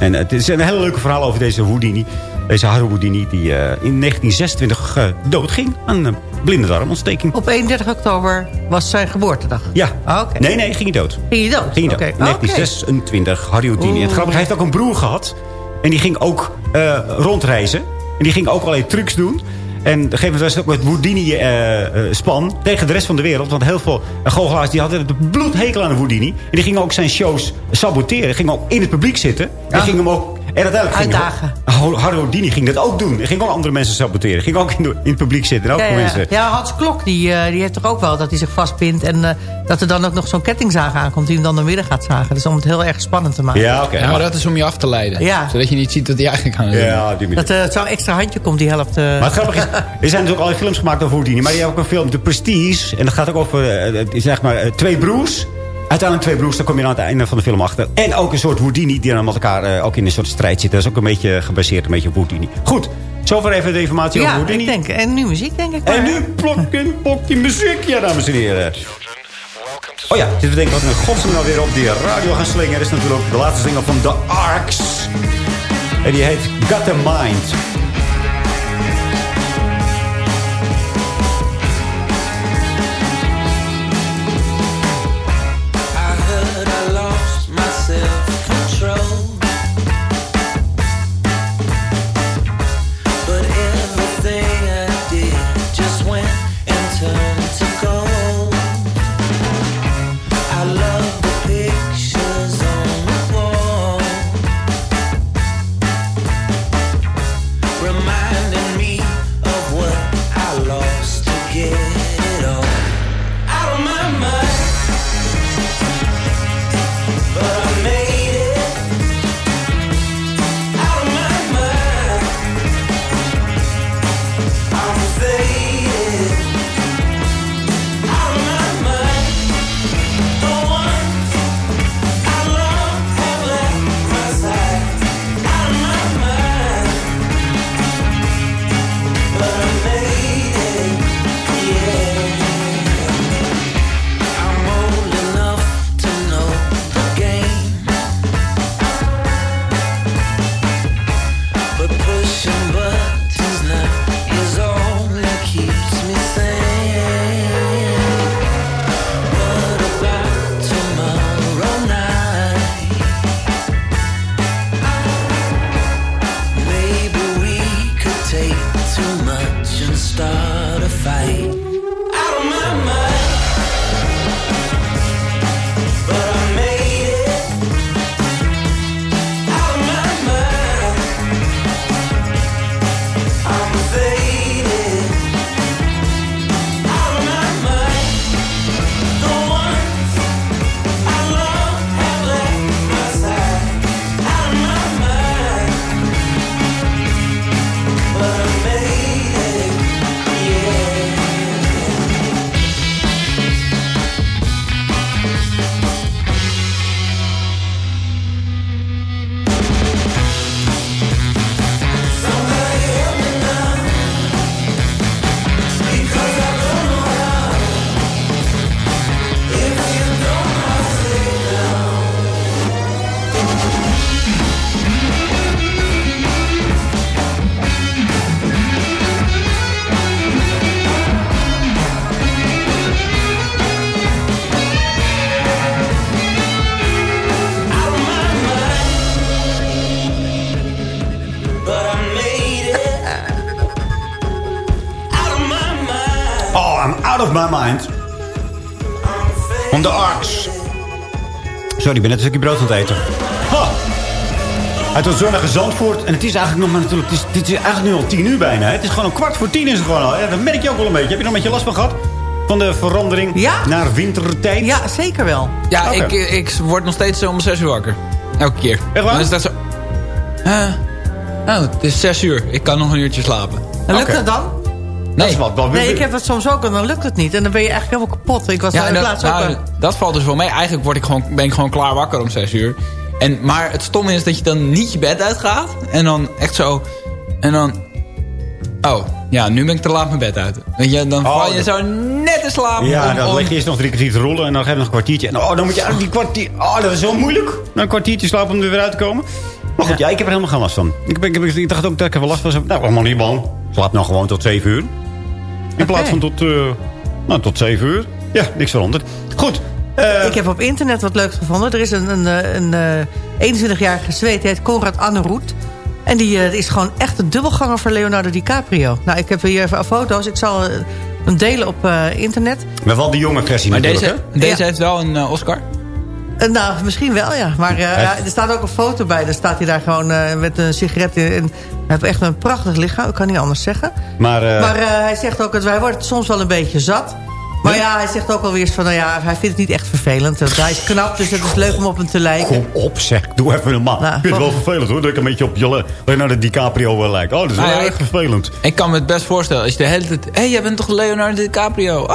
En het is een hele leuke verhaal over deze Houdini. Deze Haru Houdini die eh, in 1926 eh, doodging aan een blinde darmontsteking. Op 31 oktober was zijn geboortedag. Ja. Ah, oké. Nee, nee, ging hij dood. Ging je dood? Ging hij dood. In 1926, Harry Houdini. En het grappige, hij heeft ook een broer gehad. En die ging ook eh, rondreizen. En die ging ook allerlei trucs doen. En op een gegeven moment was het ook met Houdini-span tegen de rest van de wereld. Want heel veel uh, goochelaars die hadden de bloedhekel aan de Houdini. En die gingen ook zijn shows saboteren. Die gingen ook in het publiek zitten. En Ja. gingen hem ook... En uiteindelijk ging Uitdagen. Houdini ging dat ook doen. Hij ging ook andere mensen saboteren. Ging ook in, de- in het publiek zitten. En ook Ja, ja. mensen... ja, Hans Klok die, eh, die heeft toch ook wel dat hij zich vastbindt... en eh, dat er dan ook nog zo'n kettingzaag aankomt... die hem dan naar midden gaat zagen. Dus om het heel erg spannend te maken. Ja, oké. Ja, maar dat is om je af te leiden. Ja. Zodat je niet ziet wat hij eigenlijk aan het doen. Ja, die Dat er zo'n extra handje komt die helpt... Maar het grappige is, er zijn natuurlijk allerlei films gemaakt over Houdini. Maar je hebt ook een film, The Prestige. En dat gaat ook over, het is zeg maar, twee broers. Uiteindelijk twee broers, daar kom je aan het einde van de film achter. En ook een soort Houdini die dan met elkaar eh, ook in een soort strijd zitten. Dat is ook een beetje gebaseerd een beetje op Houdini. Goed, zover even de informatie over ja, Houdini. ik denk. En nu muziek, denk ik. En maar. nu plokje, plokje muziek, ja dames en heren. Oh ja, zitten we denken wat een godsnaam nou weer op die radio gaan slingen. Dat is natuurlijk de laatste single van The Arcs. En die heet Got a Mind. My mind. Van de Arks. Sorry, ik ben net een stukje brood aan het eten. Ha! Uit het zonnige Zandvoort. En het is eigenlijk nog maar natuurlijk... Het is, dit is eigenlijk nu al tien uur bijna. Hè? Het is gewoon een kwart voor tien is het gewoon al. Ja, dat merk je ook wel een beetje. Heb je nog een beetje last van gehad? Van de verandering naar wintertijd? Ja, zeker wel. Ja, ik, ik word nog steeds om 6 uur wakker. Elke keer. Echt waar? Dan is dat zo... Huh? oh, het is 6 uur. Ik kan nog een uurtje slapen. En lukt het dan? Nee. Nee, ik heb dat soms ook en dan lukt het niet. En dan ben je eigenlijk helemaal kapot. Ik was Ja, daar in dat, plaats nou, dat valt dus wel mee. Eigenlijk word ik gewoon, ben ik gewoon klaar wakker om 6 uur. En, maar het stomme is dat je dan niet je bed uitgaat. En dan echt zo... En dan... Oh, ja, nu ben ik te laat mijn bed uit. Weet je, dan val je dat- zo net in slaap. Ja, om- dan om- lig je eerst nog drie kwartier te rollen en dan geef je nog een kwartiertje. En oh, dan moet je eigenlijk die kwartier... Oh, dat is zo moeilijk. Een kwartiertje slapen om er weer uit te komen. Maar goed, ja, ik heb er helemaal geen last van. Ik, ben, ik, ik dacht ook dat ik er wel last van zou Nou, helemaal niet man. Slaap nou gewoon tot 7 uur. In plaats van tot, eh, nou, tot 7 uur. Ja, niks veranderd. Goed. eh, ik heb op internet wat leuks gevonden. Er is een, een, eh, een, eh 21-jarige zweet, die heet Konrad Anneroet. En die eh, is gewoon echt een dubbelganger voor Leonardo DiCaprio. Nou, ik heb hier even foto's. Ik zal hem delen op eh, internet. Maar wel de jonge versie Maar natuurlijk, deze, hè? deze heeft wel een Oscar. Eh, nou, misschien wel, ja. Maar eh, ja, er staat ook een foto bij. Dan staat hij daar gewoon eh, met een sigaret in. En hij heeft echt een prachtig lichaam. Ik kan niet anders zeggen. Maar, Maar hij zegt ook dat wij worden soms wel een beetje zat. Maar ja, hij zegt ook alweer eens van, nou ja, hij vindt het niet echt vervelend. Want hij is knap, dus het is leuk om op hem te lijken. Kom op, zeg. Doe even een man. Nou, ik vind het wel vol- vervelend hoor. Dat ik een beetje op je Leonardo DiCaprio wel lijk. Oh, dat is wel Nou ja, erg vervelend. Ik kan me het best voorstellen. Als je de hele tijd... Hé, hey, jij bent toch Leonardo DiCaprio? Oh,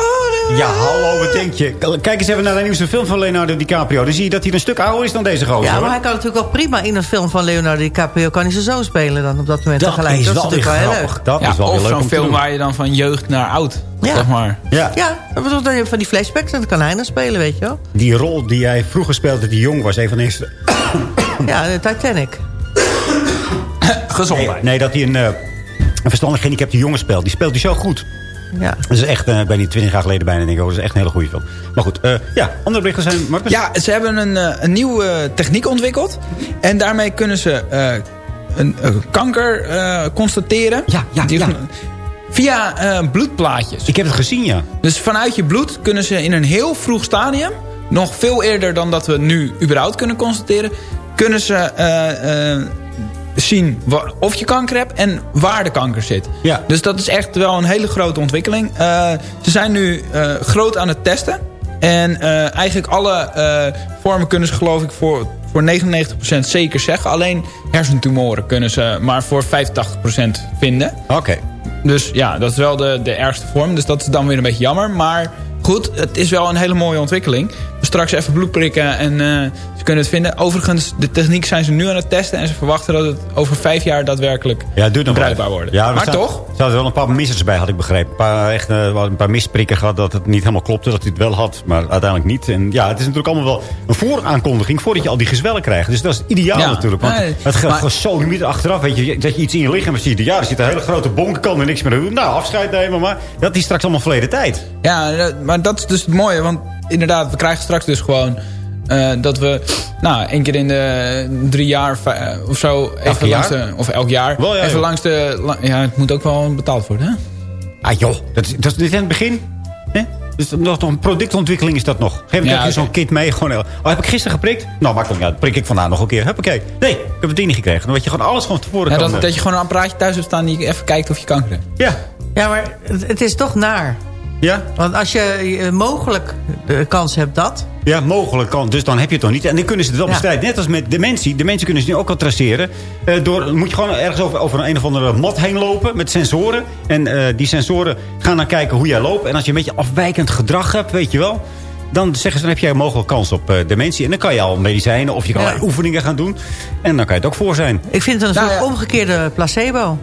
nee. Ja, hallo, wat denk je? Kijk eens even naar de nieuwste film van Leonardo DiCaprio. Dan zie je dat hij een stuk ouder is dan deze gozer. Ja, maar hoor. hij kan natuurlijk wel prima in een film van Leonardo DiCaprio... kan hij zijn zoon spelen dan op dat moment Dat tegelijk. is dat is wel natuurlijk weer wel heel leuk. Dat Ja, is wel weer of leuk zo'n om te film waar je dan van jeugd naar oud, Ja. zeg maar. Ja, Ja, dat bedoel dan van die flashbacks, en dat kan hij dan spelen, weet je wel. die rol die hij vroeger speelde, dat hij jong was. Een van de eerste... Ja, de Titanic. Gezondheid. Nee, nee, dat hij een, eh, een verstandig gehandicapte jongen speelt. Die speelt hij zo goed. Ja. Dat is echt, eh, ik ben niet 20 jaar geleden bijna, denk ik. oh, Dat is echt een hele goede film. Maar goed, eh, ja, andere berichten zijn... Marcus? Ja, ze hebben een, eh, een nieuwe techniek ontwikkeld. En daarmee kunnen ze eh, een, kanker eh, constateren. Ja, ja, Die- ja. Via eh, bloedplaatjes. Ik heb het gezien, ja. Dus vanuit je bloed kunnen ze in een heel vroeg stadium... nog veel eerder dan dat we nu überhaupt kunnen constateren... kunnen ze eh, eh, zien of je kanker hebt en waar de kanker zit. Ja. Dus dat is echt wel een hele grote ontwikkeling. Ze zijn nu groot aan het testen. En eigenlijk alle vormen kunnen ze geloof ik voor, voor 99% zeker zeggen. Alleen hersentumoren kunnen ze maar voor 85% vinden. Oké. Dus ja, dat is wel de, de ergste vorm. Dus dat is dan weer een beetje jammer. Maar goed, het is wel een hele mooie ontwikkeling. Straks even bloed prikken en eh, ze kunnen het vinden. Overigens, de techniek zijn ze nu aan het testen. En ze verwachten dat het over vijf jaar daadwerkelijk Ja, duurt nog bruikbaar wordt. Ja, maar toch? Er zaten wel een paar missers bij, had ik begrepen. Een paar, echt, eh, een paar misprikken gehad dat het niet helemaal klopte. Dat hij het wel had, maar uiteindelijk niet. En ja, het is natuurlijk allemaal wel een vooraankondiging... voordat je al die gezwellen krijgt. Dus dat is ideaal Ja. natuurlijk. Want Nee, het gaat zo niet achteraf. Weet je, dat je iets in je lichaam ziet. Ja, er zit een hele grote bonk, kan er niks meer doen. Nou, afscheid nemen, maar dat is straks allemaal verleden tijd. Ja, maar dat is dus het mooie. Want inderdaad, we krijgen straks dus gewoon eh, dat we nou, één keer in de drie jaar eh, of zo... Even langs jaar? de, of elk jaar. Wel, ja, even joh. langs de... la- Ja, het moet ook wel betaald worden, hè? Ah joh, dat is, dat is dit in het begin. Hè? Dus nog, nog een productontwikkeling is dat nog. Geef Ja, een keer oké. zo'n kit mee. Gewoon, heel- oh, heb ik gisteren geprikt? Nou, makkelijk. Ja, prik ik vandaag nog een keer. Huppakee. Nee, ik heb het ding niet gekregen. Dan weet je gewoon alles gewoon tevoren Ja, kan, dat, eh, dat je gewoon een apparaatje thuis hebt staan... die even kijkt of je kanker hebt. Ja. Ja, maar het, het is toch naar. Ja? Want als je eh, mogelijk de kans hebt dat... Ja, mogelijk kan. Dus dan heb je het nog niet. En dan kunnen ze het wel Ja. bestrijden. Net als met dementie. Dementie kunnen ze nu ook al traceren. Eh, door, dan moet je gewoon ergens over, over een, een of andere mat heen lopen met sensoren. En eh, die sensoren gaan dan kijken hoe jij loopt. En als je een beetje afwijkend gedrag hebt, weet je wel... dan zeggen ze, dan heb jij mogelijk kans op eh, dementie. En dan kan je al medicijnen of je kan Ja. oefeningen gaan doen. En dan kan je het ook voor zijn. Ik vind het een Nou soort ja. omgekeerde placebo.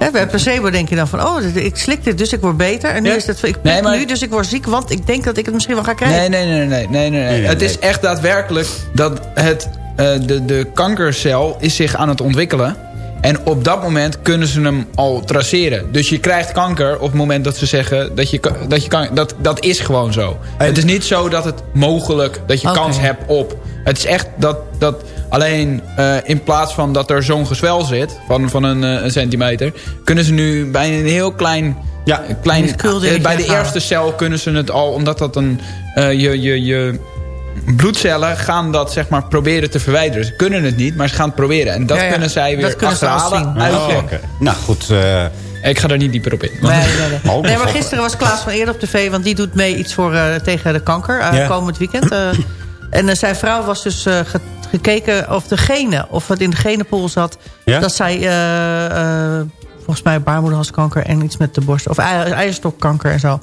Hè, bij placebo denk je dan van... oh, ik slik dit, dus ik word beter. En nu Ja. is het van, ik Nee, maar- nu, dus ik word ziek... want ik denk dat ik het misschien wel ga krijgen. Nee, nee, nee, nee, nee, nee, nee. nee, Het is echt daadwerkelijk dat het, eh, de, de kankercel is zich aan het ontwikkelen. En op dat moment kunnen ze hem al traceren. Dus je krijgt kanker op het moment dat ze zeggen dat je, dat je kan. Dat, dat is gewoon zo. Het is niet zo dat het mogelijk dat je kans hebt op. Het is echt dat, dat alleen eh, in plaats van dat er zo'n gezwel zit van, van een, eh, een centimeter, kunnen ze nu bij een heel klein. Ja. klein eh, dingetje bij de eerste cel kunnen ze het al, omdat dat een. eh, je, je, je bloedcellen gaan dat zeg maar proberen te verwijderen. Ze kunnen het niet, maar ze gaan het proberen. En dat Ja, ja. kunnen zij weer Dat kunnen achterhalen. Oh. Nou goed. eh, Ik ga daar niet dieper op in. Nee, nee, nee. Oh, nee, maar gisteren was Klaas van Eerder op tv... want die doet mee iets voor, eh, tegen de kanker eh, komend weekend. eh. en zijn vrouw was dus eh, gekeken of de genen... of het in de genenpool zat... Ja? dat zij eh, eh, volgens mij baarmoederhalskanker... en iets met de borst, of ei- eierstokkanker en zo...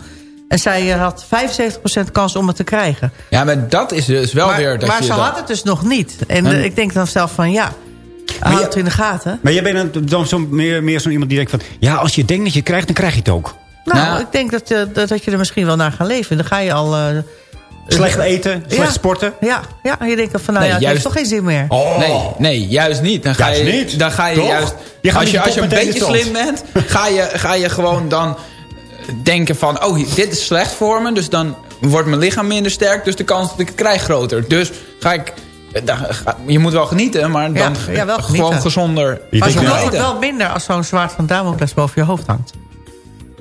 En zij eh, had 75% kans om het te krijgen. Ja, maar dat is dus wel maar weer dat maar je ze dat- had het dus nog niet. En ik denk dan zelf van ja, hou je- het in de gaten. maar jij bent dan zo meer, meer zo'n iemand die denkt van... Ja, als je denkt dat je het krijgt, dan krijg je het ook. Nou, Nou. ik denk dat, je- dat, dat je er misschien wel naar gaat leven. Dan ga je al... eh, Slecht eten, slecht Ja. sporten. Ja, ja, en je denkt van nou Nee, ja, het juist- heeft toch geen zin meer. Oh. Nee, nee, juist niet. Dan ga Juist je, niet, Dan ga je toch? juist... Je als, je, als je een beetje slim bent, ga je, ga je gewoon dan denken van... Oh, dit is slecht voor me, dus dan wordt mijn lichaam minder sterk... dus de kans dat ik het krijg groter. Dus ga ik... je moet wel genieten, maar dan Ja, ja, wel gewoon genieten. gezonder, Je Maar nou, wordt wel minder als zo'n zwaard van Damocles boven je hoofd hangt.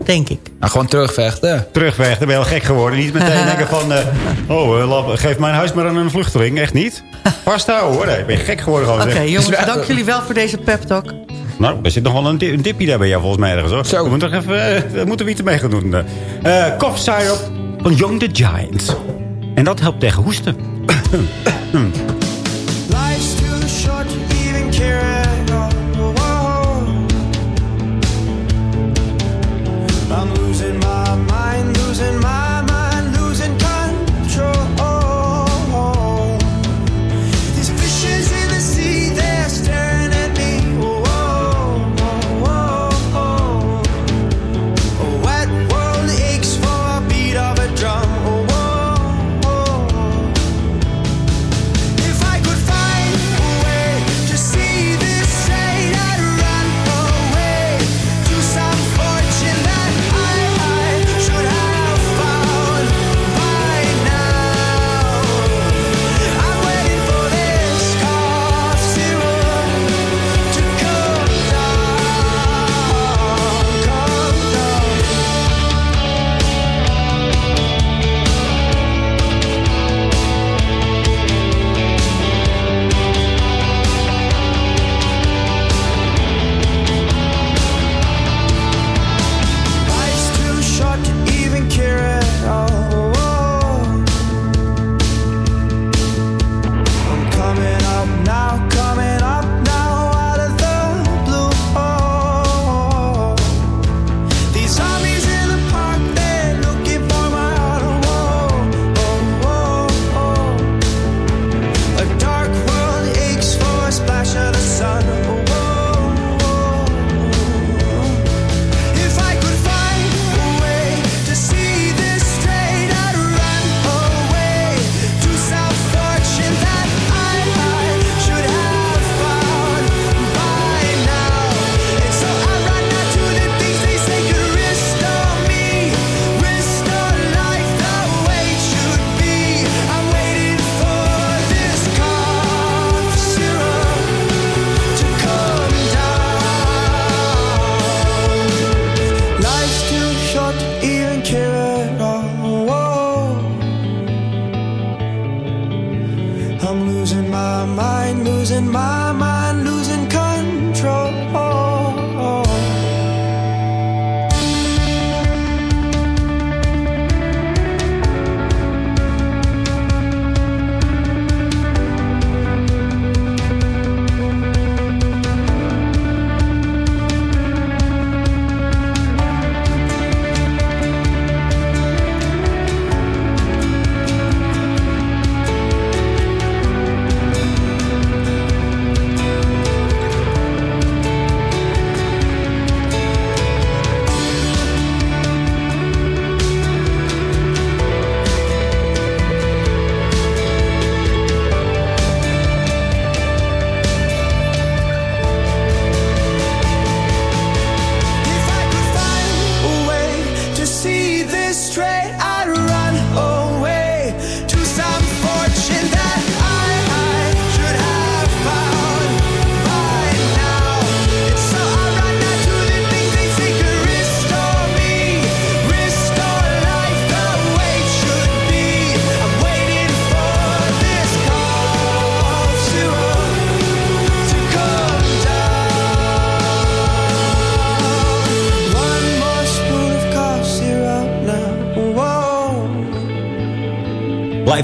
Denk ik. Nou, gewoon terugvechten. terugweg, dan ben je wel gek geworden. Niet meteen denken van... eh, oh, eh, geef mijn huis maar aan een vluchteling. Echt niet. Pasta hoor, nee, ben je gek geworden gewoon. Oké, jongens, Dus dank jullie wel voor deze pep talk. Nou, er zit nog wel een, di- een dipje daar bij jou volgens mij ergens hoor. Zo. We moeten, toch even, eh, moeten we iets mee gaan doen. cough syrup van Young the Giant. En dat helpt tegen hoesten.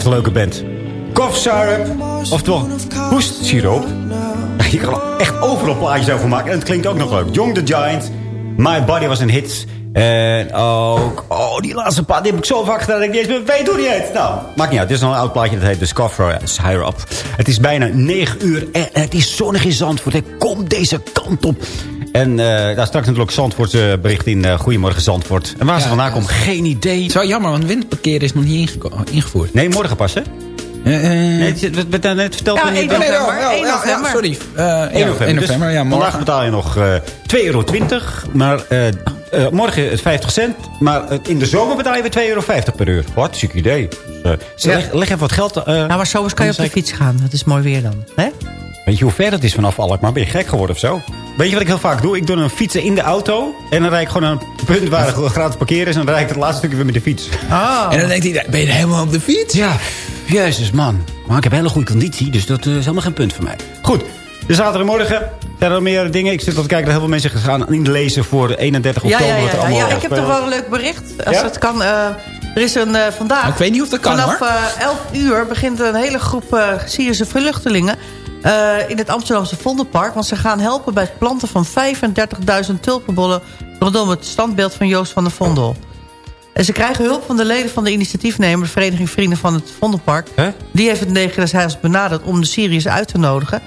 Leuke band. Cough syrup, oftewel hoestsiroop. Je kan er echt overal plaatjes over maken. En het klinkt ook nog leuk. Young the Giant, My Body was een hit. En ook, oh, die laatste plaat, die heb ik zo vaak gedaan dat ik niet eens weet hoe die heet. Nou, maakt niet uit. Dit is nog een oud plaatje, dat heet Cough Syrup. Het is bijna 9 uur en het is zonnig in Zandvoort. Kom deze kant op. En eh, daar straks natuurlijk Zandvoort's eh, bericht in eh, Goedemorgen Zandvoort. En waar ze Ja, vandaan ja. komt, geen idee. Het is wel jammer, want windparkeren is nog niet ingevoerd. Nee, morgen pas, hè? Nee, het is- wat werd daar net verteld. Ja, toen je- 1 november. ja, 1 ja, ja, november. sorry. Eh, 1 ja, november. 1 Dus november, ja, Vandaag morgen. betaal je nog eh 2,20 euro. Maar eh, eh, morgen het 50 cent. Maar eh, in de zomer betaal je weer 2,50 euro per uur. Wat ziek idee. Dus, eh, ze Ja. leg, leg even wat geld... eh, Nou, maar zomers kan je op de fiets gaan. Dat is mooi weer dan. Hè? Weet je hoe ver het is vanaf Alkmaar? Ben je gek geworden of zo? Weet je wat ik heel vaak doe? Ik doe een fietsen in de auto. En dan rijd ik gewoon naar een punt waar er gratis parkeren is. En dan rijd ik het laatste stukje weer met de fiets. Oh. En dan denkt hij, ben je helemaal op de fiets? Ja, jezus man. Maar ik heb hele goede conditie, dus dat eh, is helemaal geen punt voor mij. Goed, de zaterdagmorgen. Zijn er meer dingen? Ik zit al te kijken dat heel veel mensen gaan inlezen voor de 31 Ja, oktober. ja, ja, ja, allemaal ja. Ik heb toch wel een leuk bericht. Als Ja? het kan. eh, er is een eh, vandaag. Ik weet niet of dat kan, Vanaf hoor. eh 11 uur begint een hele groep eh Syrische vluchtelingen. Eh, in het Amsterdamse Vondelpark. Want ze gaan helpen bij het planten van 35.000 tulpenbollen. rondom het standbeeld van Joost van der Vondel. En ze krijgen hulp van de leden van de initiatiefnemer... de Vereniging Vrienden van het Vondelpark. Die heeft het Heils benaderd om de Syriërs uit te nodigen.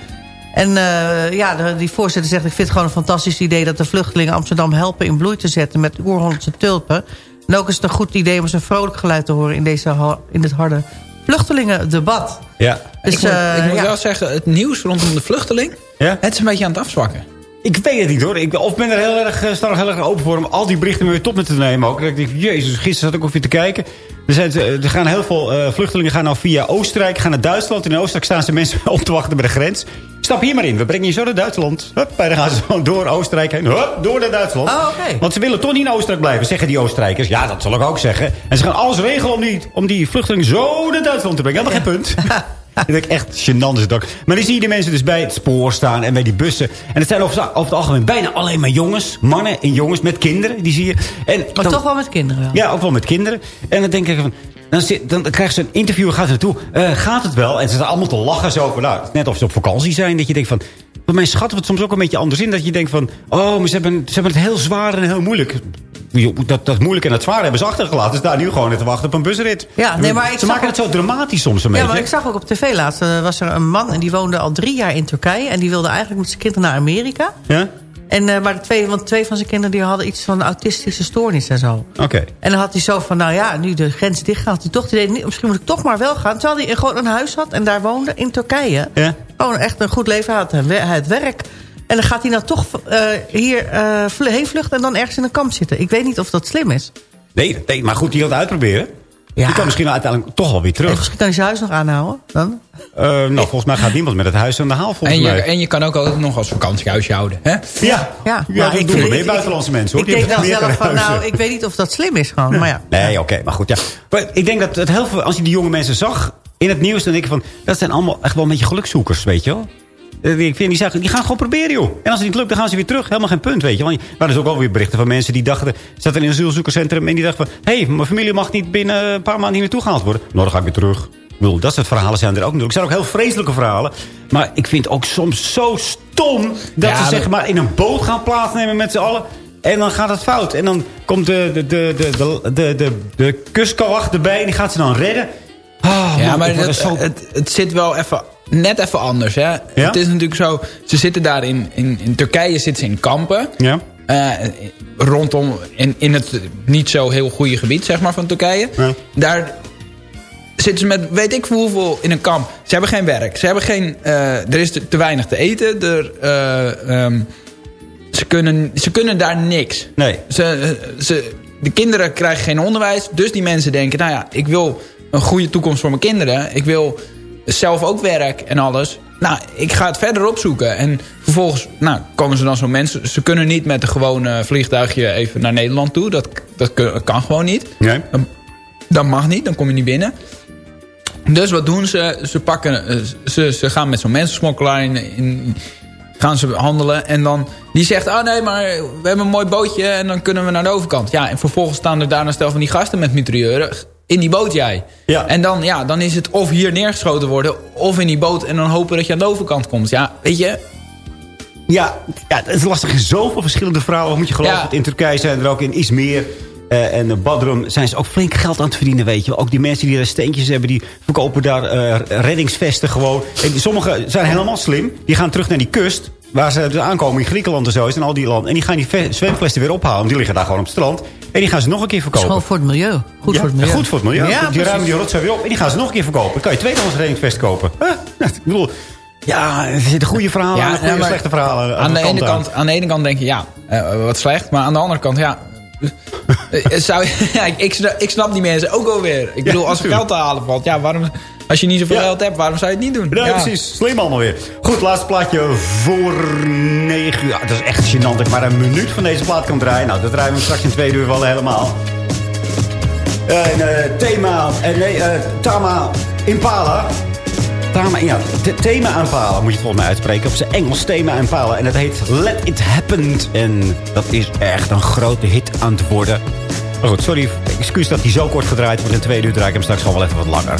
En eh, ja, de- die voorzitter zegt... ik vind het gewoon een fantastisch idee... dat de vluchtelingen Amsterdam helpen in bloei te zetten... met oer-Hollandse tulpen. En ook is het een goed idee om zo'n vrolijk geluid te horen... in, deze, in dit harde vluchtelingendebat. Ja. Dus, ik moet, eh, ik moet ja. wel zeggen, het nieuws rondom de vluchteling... Ja? het is een beetje aan het afzwakken. Ik weet het niet hoor. Ik, of ben er heel erg, eh, sta er heel erg open voor om al die berichten weer tot me te nemen ook. Dat ik denk, jezus, gisteren zat ik ook weer te kijken. Er, zijn, er gaan heel veel eh, vluchtelingen gaan nou via Oostenrijk, gaan naar Duitsland. En in Oostenrijk staan ze mensen op te wachten bij de grens. Stap hier maar in, we brengen je zo naar Duitsland. Hup, en dan gaan ze gewoon door Oostenrijk heen. Hup, door naar Duitsland. Oh. Want ze willen toch niet in Oostenrijk blijven, zeggen die Oostenrijkers. Ja, dat zal ik ook zeggen. En ze gaan alles regelen om die, om die vluchtelingen zo naar Duitsland te brengen. Ja, dat geen punt. Ik denk echt gênant is het ook. Maar dan zie je die mensen dus bij het spoor staan en bij die bussen. En het zijn over, over het algemeen bijna alleen maar jongens. Mannen en jongens met kinderen, die zie je. En Maar dan- toch wel met kinderen. Ja, ook wel met kinderen. En dan denk ik van... Dan, zit, dan krijgt ze een interview, gaat er naartoe. Eh, gaat het wel? En ze staan allemaal te lachen zo van... Nou, net of ze op vakantie zijn. Dat je denkt van... Bij mij schatten we het soms ook een beetje anders in. Dat je denkt van... Oh, maar ze hebben, ze hebben het heel zwaar en heel moeilijk. Dat, dat moeilijk en het zwaar hebben ze achtergelaten. Ze staan nu gewoon te wachten op een busrit. Ja, nee, maar ik ze maken het zo dramatisch soms een Ja, beetje. maar ik zag ook op tv laatst, eh, was er een man en die woonde al drie jaar in Turkije. En die wilde eigenlijk met zijn kinderen naar Amerika. Ja? En, eh, maar twee, want twee van zijn kinderen die hadden iets van autistische stoornis en zo. Oké. En dan had hij zo van, nou ja, nu de grens dicht gaat, had hij toch het idee, nee, misschien moet ik toch maar wel gaan. Terwijl hij gewoon een huis had en daar woonde in Turkije. Ja? Gewoon echt een goed leven, had het wer- het werk. En dan gaat hij nou toch eh, hier vl- heen vluchten en dan ergens in een kamp zitten. Ik weet niet of dat slim is. Nee, nee, maar goed, die wil het uitproberen. Ja. Die kan misschien uiteindelijk toch wel weer En terug. misschien kan hij zijn huis nog aanhouden dan. Eh, nou, volgens mij gaat niemand met het huis aan de haal, volgens En je, mij. en je kan ook altijd nog als vakantiehuisje houden. Hè? Ja, Ja, ja, dat ik doen vind- we meer ik- buitenlandse mensen, hoor. Ik denk dan zelf van, nou, ik weet niet of dat slim is gewoon. Maar ja. Nee, oké, maar goed, ja. Maar ik denk dat het heel veel, als je die jonge mensen zag in het nieuws... dan denk ik van, dat zijn allemaal echt wel een beetje gelukzoekers, weet je wel. Eh, Ik vind, die, zeggen, die gaan gewoon proberen, joh. En als het niet lukt, dan gaan ze weer terug. Helemaal geen punt, weet je. Want er waren dus ook wel weer berichten van mensen die dachten... zaten in een asielzoekerscentrum en die dachten van... hé, hey, mijn familie mag niet binnen een paar maanden hier naartoe gehaald worden. Nou, dan ga ik weer terug. Ik bedoel, dat soort verhalen zijn er ook natuurlijk. Het zijn ook heel vreselijke verhalen. Maar ik vind het ook soms zo stom... dat Ja, ze maar- zeg maar in een boot gaan plaatsnemen met z'n allen... En dan gaat het fout. En dan komt de, de, de, de, de, de, de, de kustkawacht erbij en die gaat ze dan redden. Ah, Ja, maar er het, het zit wel even, net even anders. Hè? Het is natuurlijk zo, ze zitten daar in, in, in Turkije zitten ze in kampen. Ja. Eh, rondom, in, in het niet zo heel goede gebied zeg maar, van Turkije. Daar zitten ze met weet ik veel hoeveel in een kamp. Ze hebben geen werk. Ze hebben geen, eh, er is te, te weinig te eten. Er, eh, ehm, ze, kunnen, ze kunnen daar niks. Nee. Ze, ze, de kinderen krijgen geen onderwijs. Dus die mensen denken, nou ja, ik wil een goede toekomst voor mijn kinderen. Ik wil zelf ook werk en alles. Nou, ik ga het verder opzoeken. En vervolgens nou, komen ze dan zo'n mensen. Ze kunnen niet met een gewone vliegtuigje even naar Nederland toe. Dat, dat kan gewoon niet. Nee. Dan- Dat mag niet, dan kom je niet binnen. Dus wat doen ze? Ze, pakken, eh, ze, ze gaan met zo'n mensensmokkelaar in, in, gaan ze handelen. En dan, die zegt, oh nee, maar we hebben een mooi bootje en dan kunnen we naar de overkant. Ja, en vervolgens staan er daar een stel van die gasten met mitrailleuren. In die boot jij. Ja. En dan, ja, dan is het of hier neergeschoten worden... of in die boot en dan hopen dat je aan de overkant komt. Ja, weet je... Ja, ja, het is lastig. Er zijn zoveel verschillende verhalen. Moet je geloven? Ja. In Turkije zijn er ook in Izmir eh, en Badrum zijn ze ook flink geld aan het verdienen, weet je. Ook die mensen die daar steentjes hebben, die verkopen daar eh, reddingsvesten gewoon. En sommigen zijn helemaal slim. Die gaan terug naar die kust, waar ze dus aankomen in Griekenland en zo is en al die landen. En die gaan die zwemflessen weer ophalen. want Die liggen daar gewoon op het strand. En die gaan ze nog een keer verkopen. Schoon voor het milieu. Goed Ja, voor het milieu. Goed voor het milieu. Ja, die ruimen die rotzooi weer op en die gaan ze nog een keer verkopen. Dan kan je tweedehands reddingsvest kopen. Huh? Ik bedoel, ja, er zitten goede verhalen aan, goede maar slechte verhalen. Aan de, ene aan. kant, aan de ene kant denk je, ja, eh, wat slecht. Maar aan de andere kant, ja... eh, zou, ja, ik, ik, snap, ik snap die mensen ook alweer. Ik bedoel, als er geld te halen valt... Ja, waarom, als je niet zoveel Ja. geld hebt, waarom zou je het niet doen? Ja, precies. Slim allemaal weer. Goed, laatste plaatje voor 9 uur. Ja, dat is echt gênant dat ik maar een minuut van deze plaat kan draaien. Nou, dat draaien we straks in twee uur wel helemaal. En, eh, thema, eh, nee, eh, Tama Impala. Tama, ja, th- thema Impala moet je het volgens mij uitspreken. Op zijn Engels thema Impala. En het heet Let It Happen. En dat is echt een grote hit aan het worden. Maar goed, sorry, excuus dat hij zo kort gedraaid wordt. In twee uur draai ik hem straks gewoon wel even wat langer.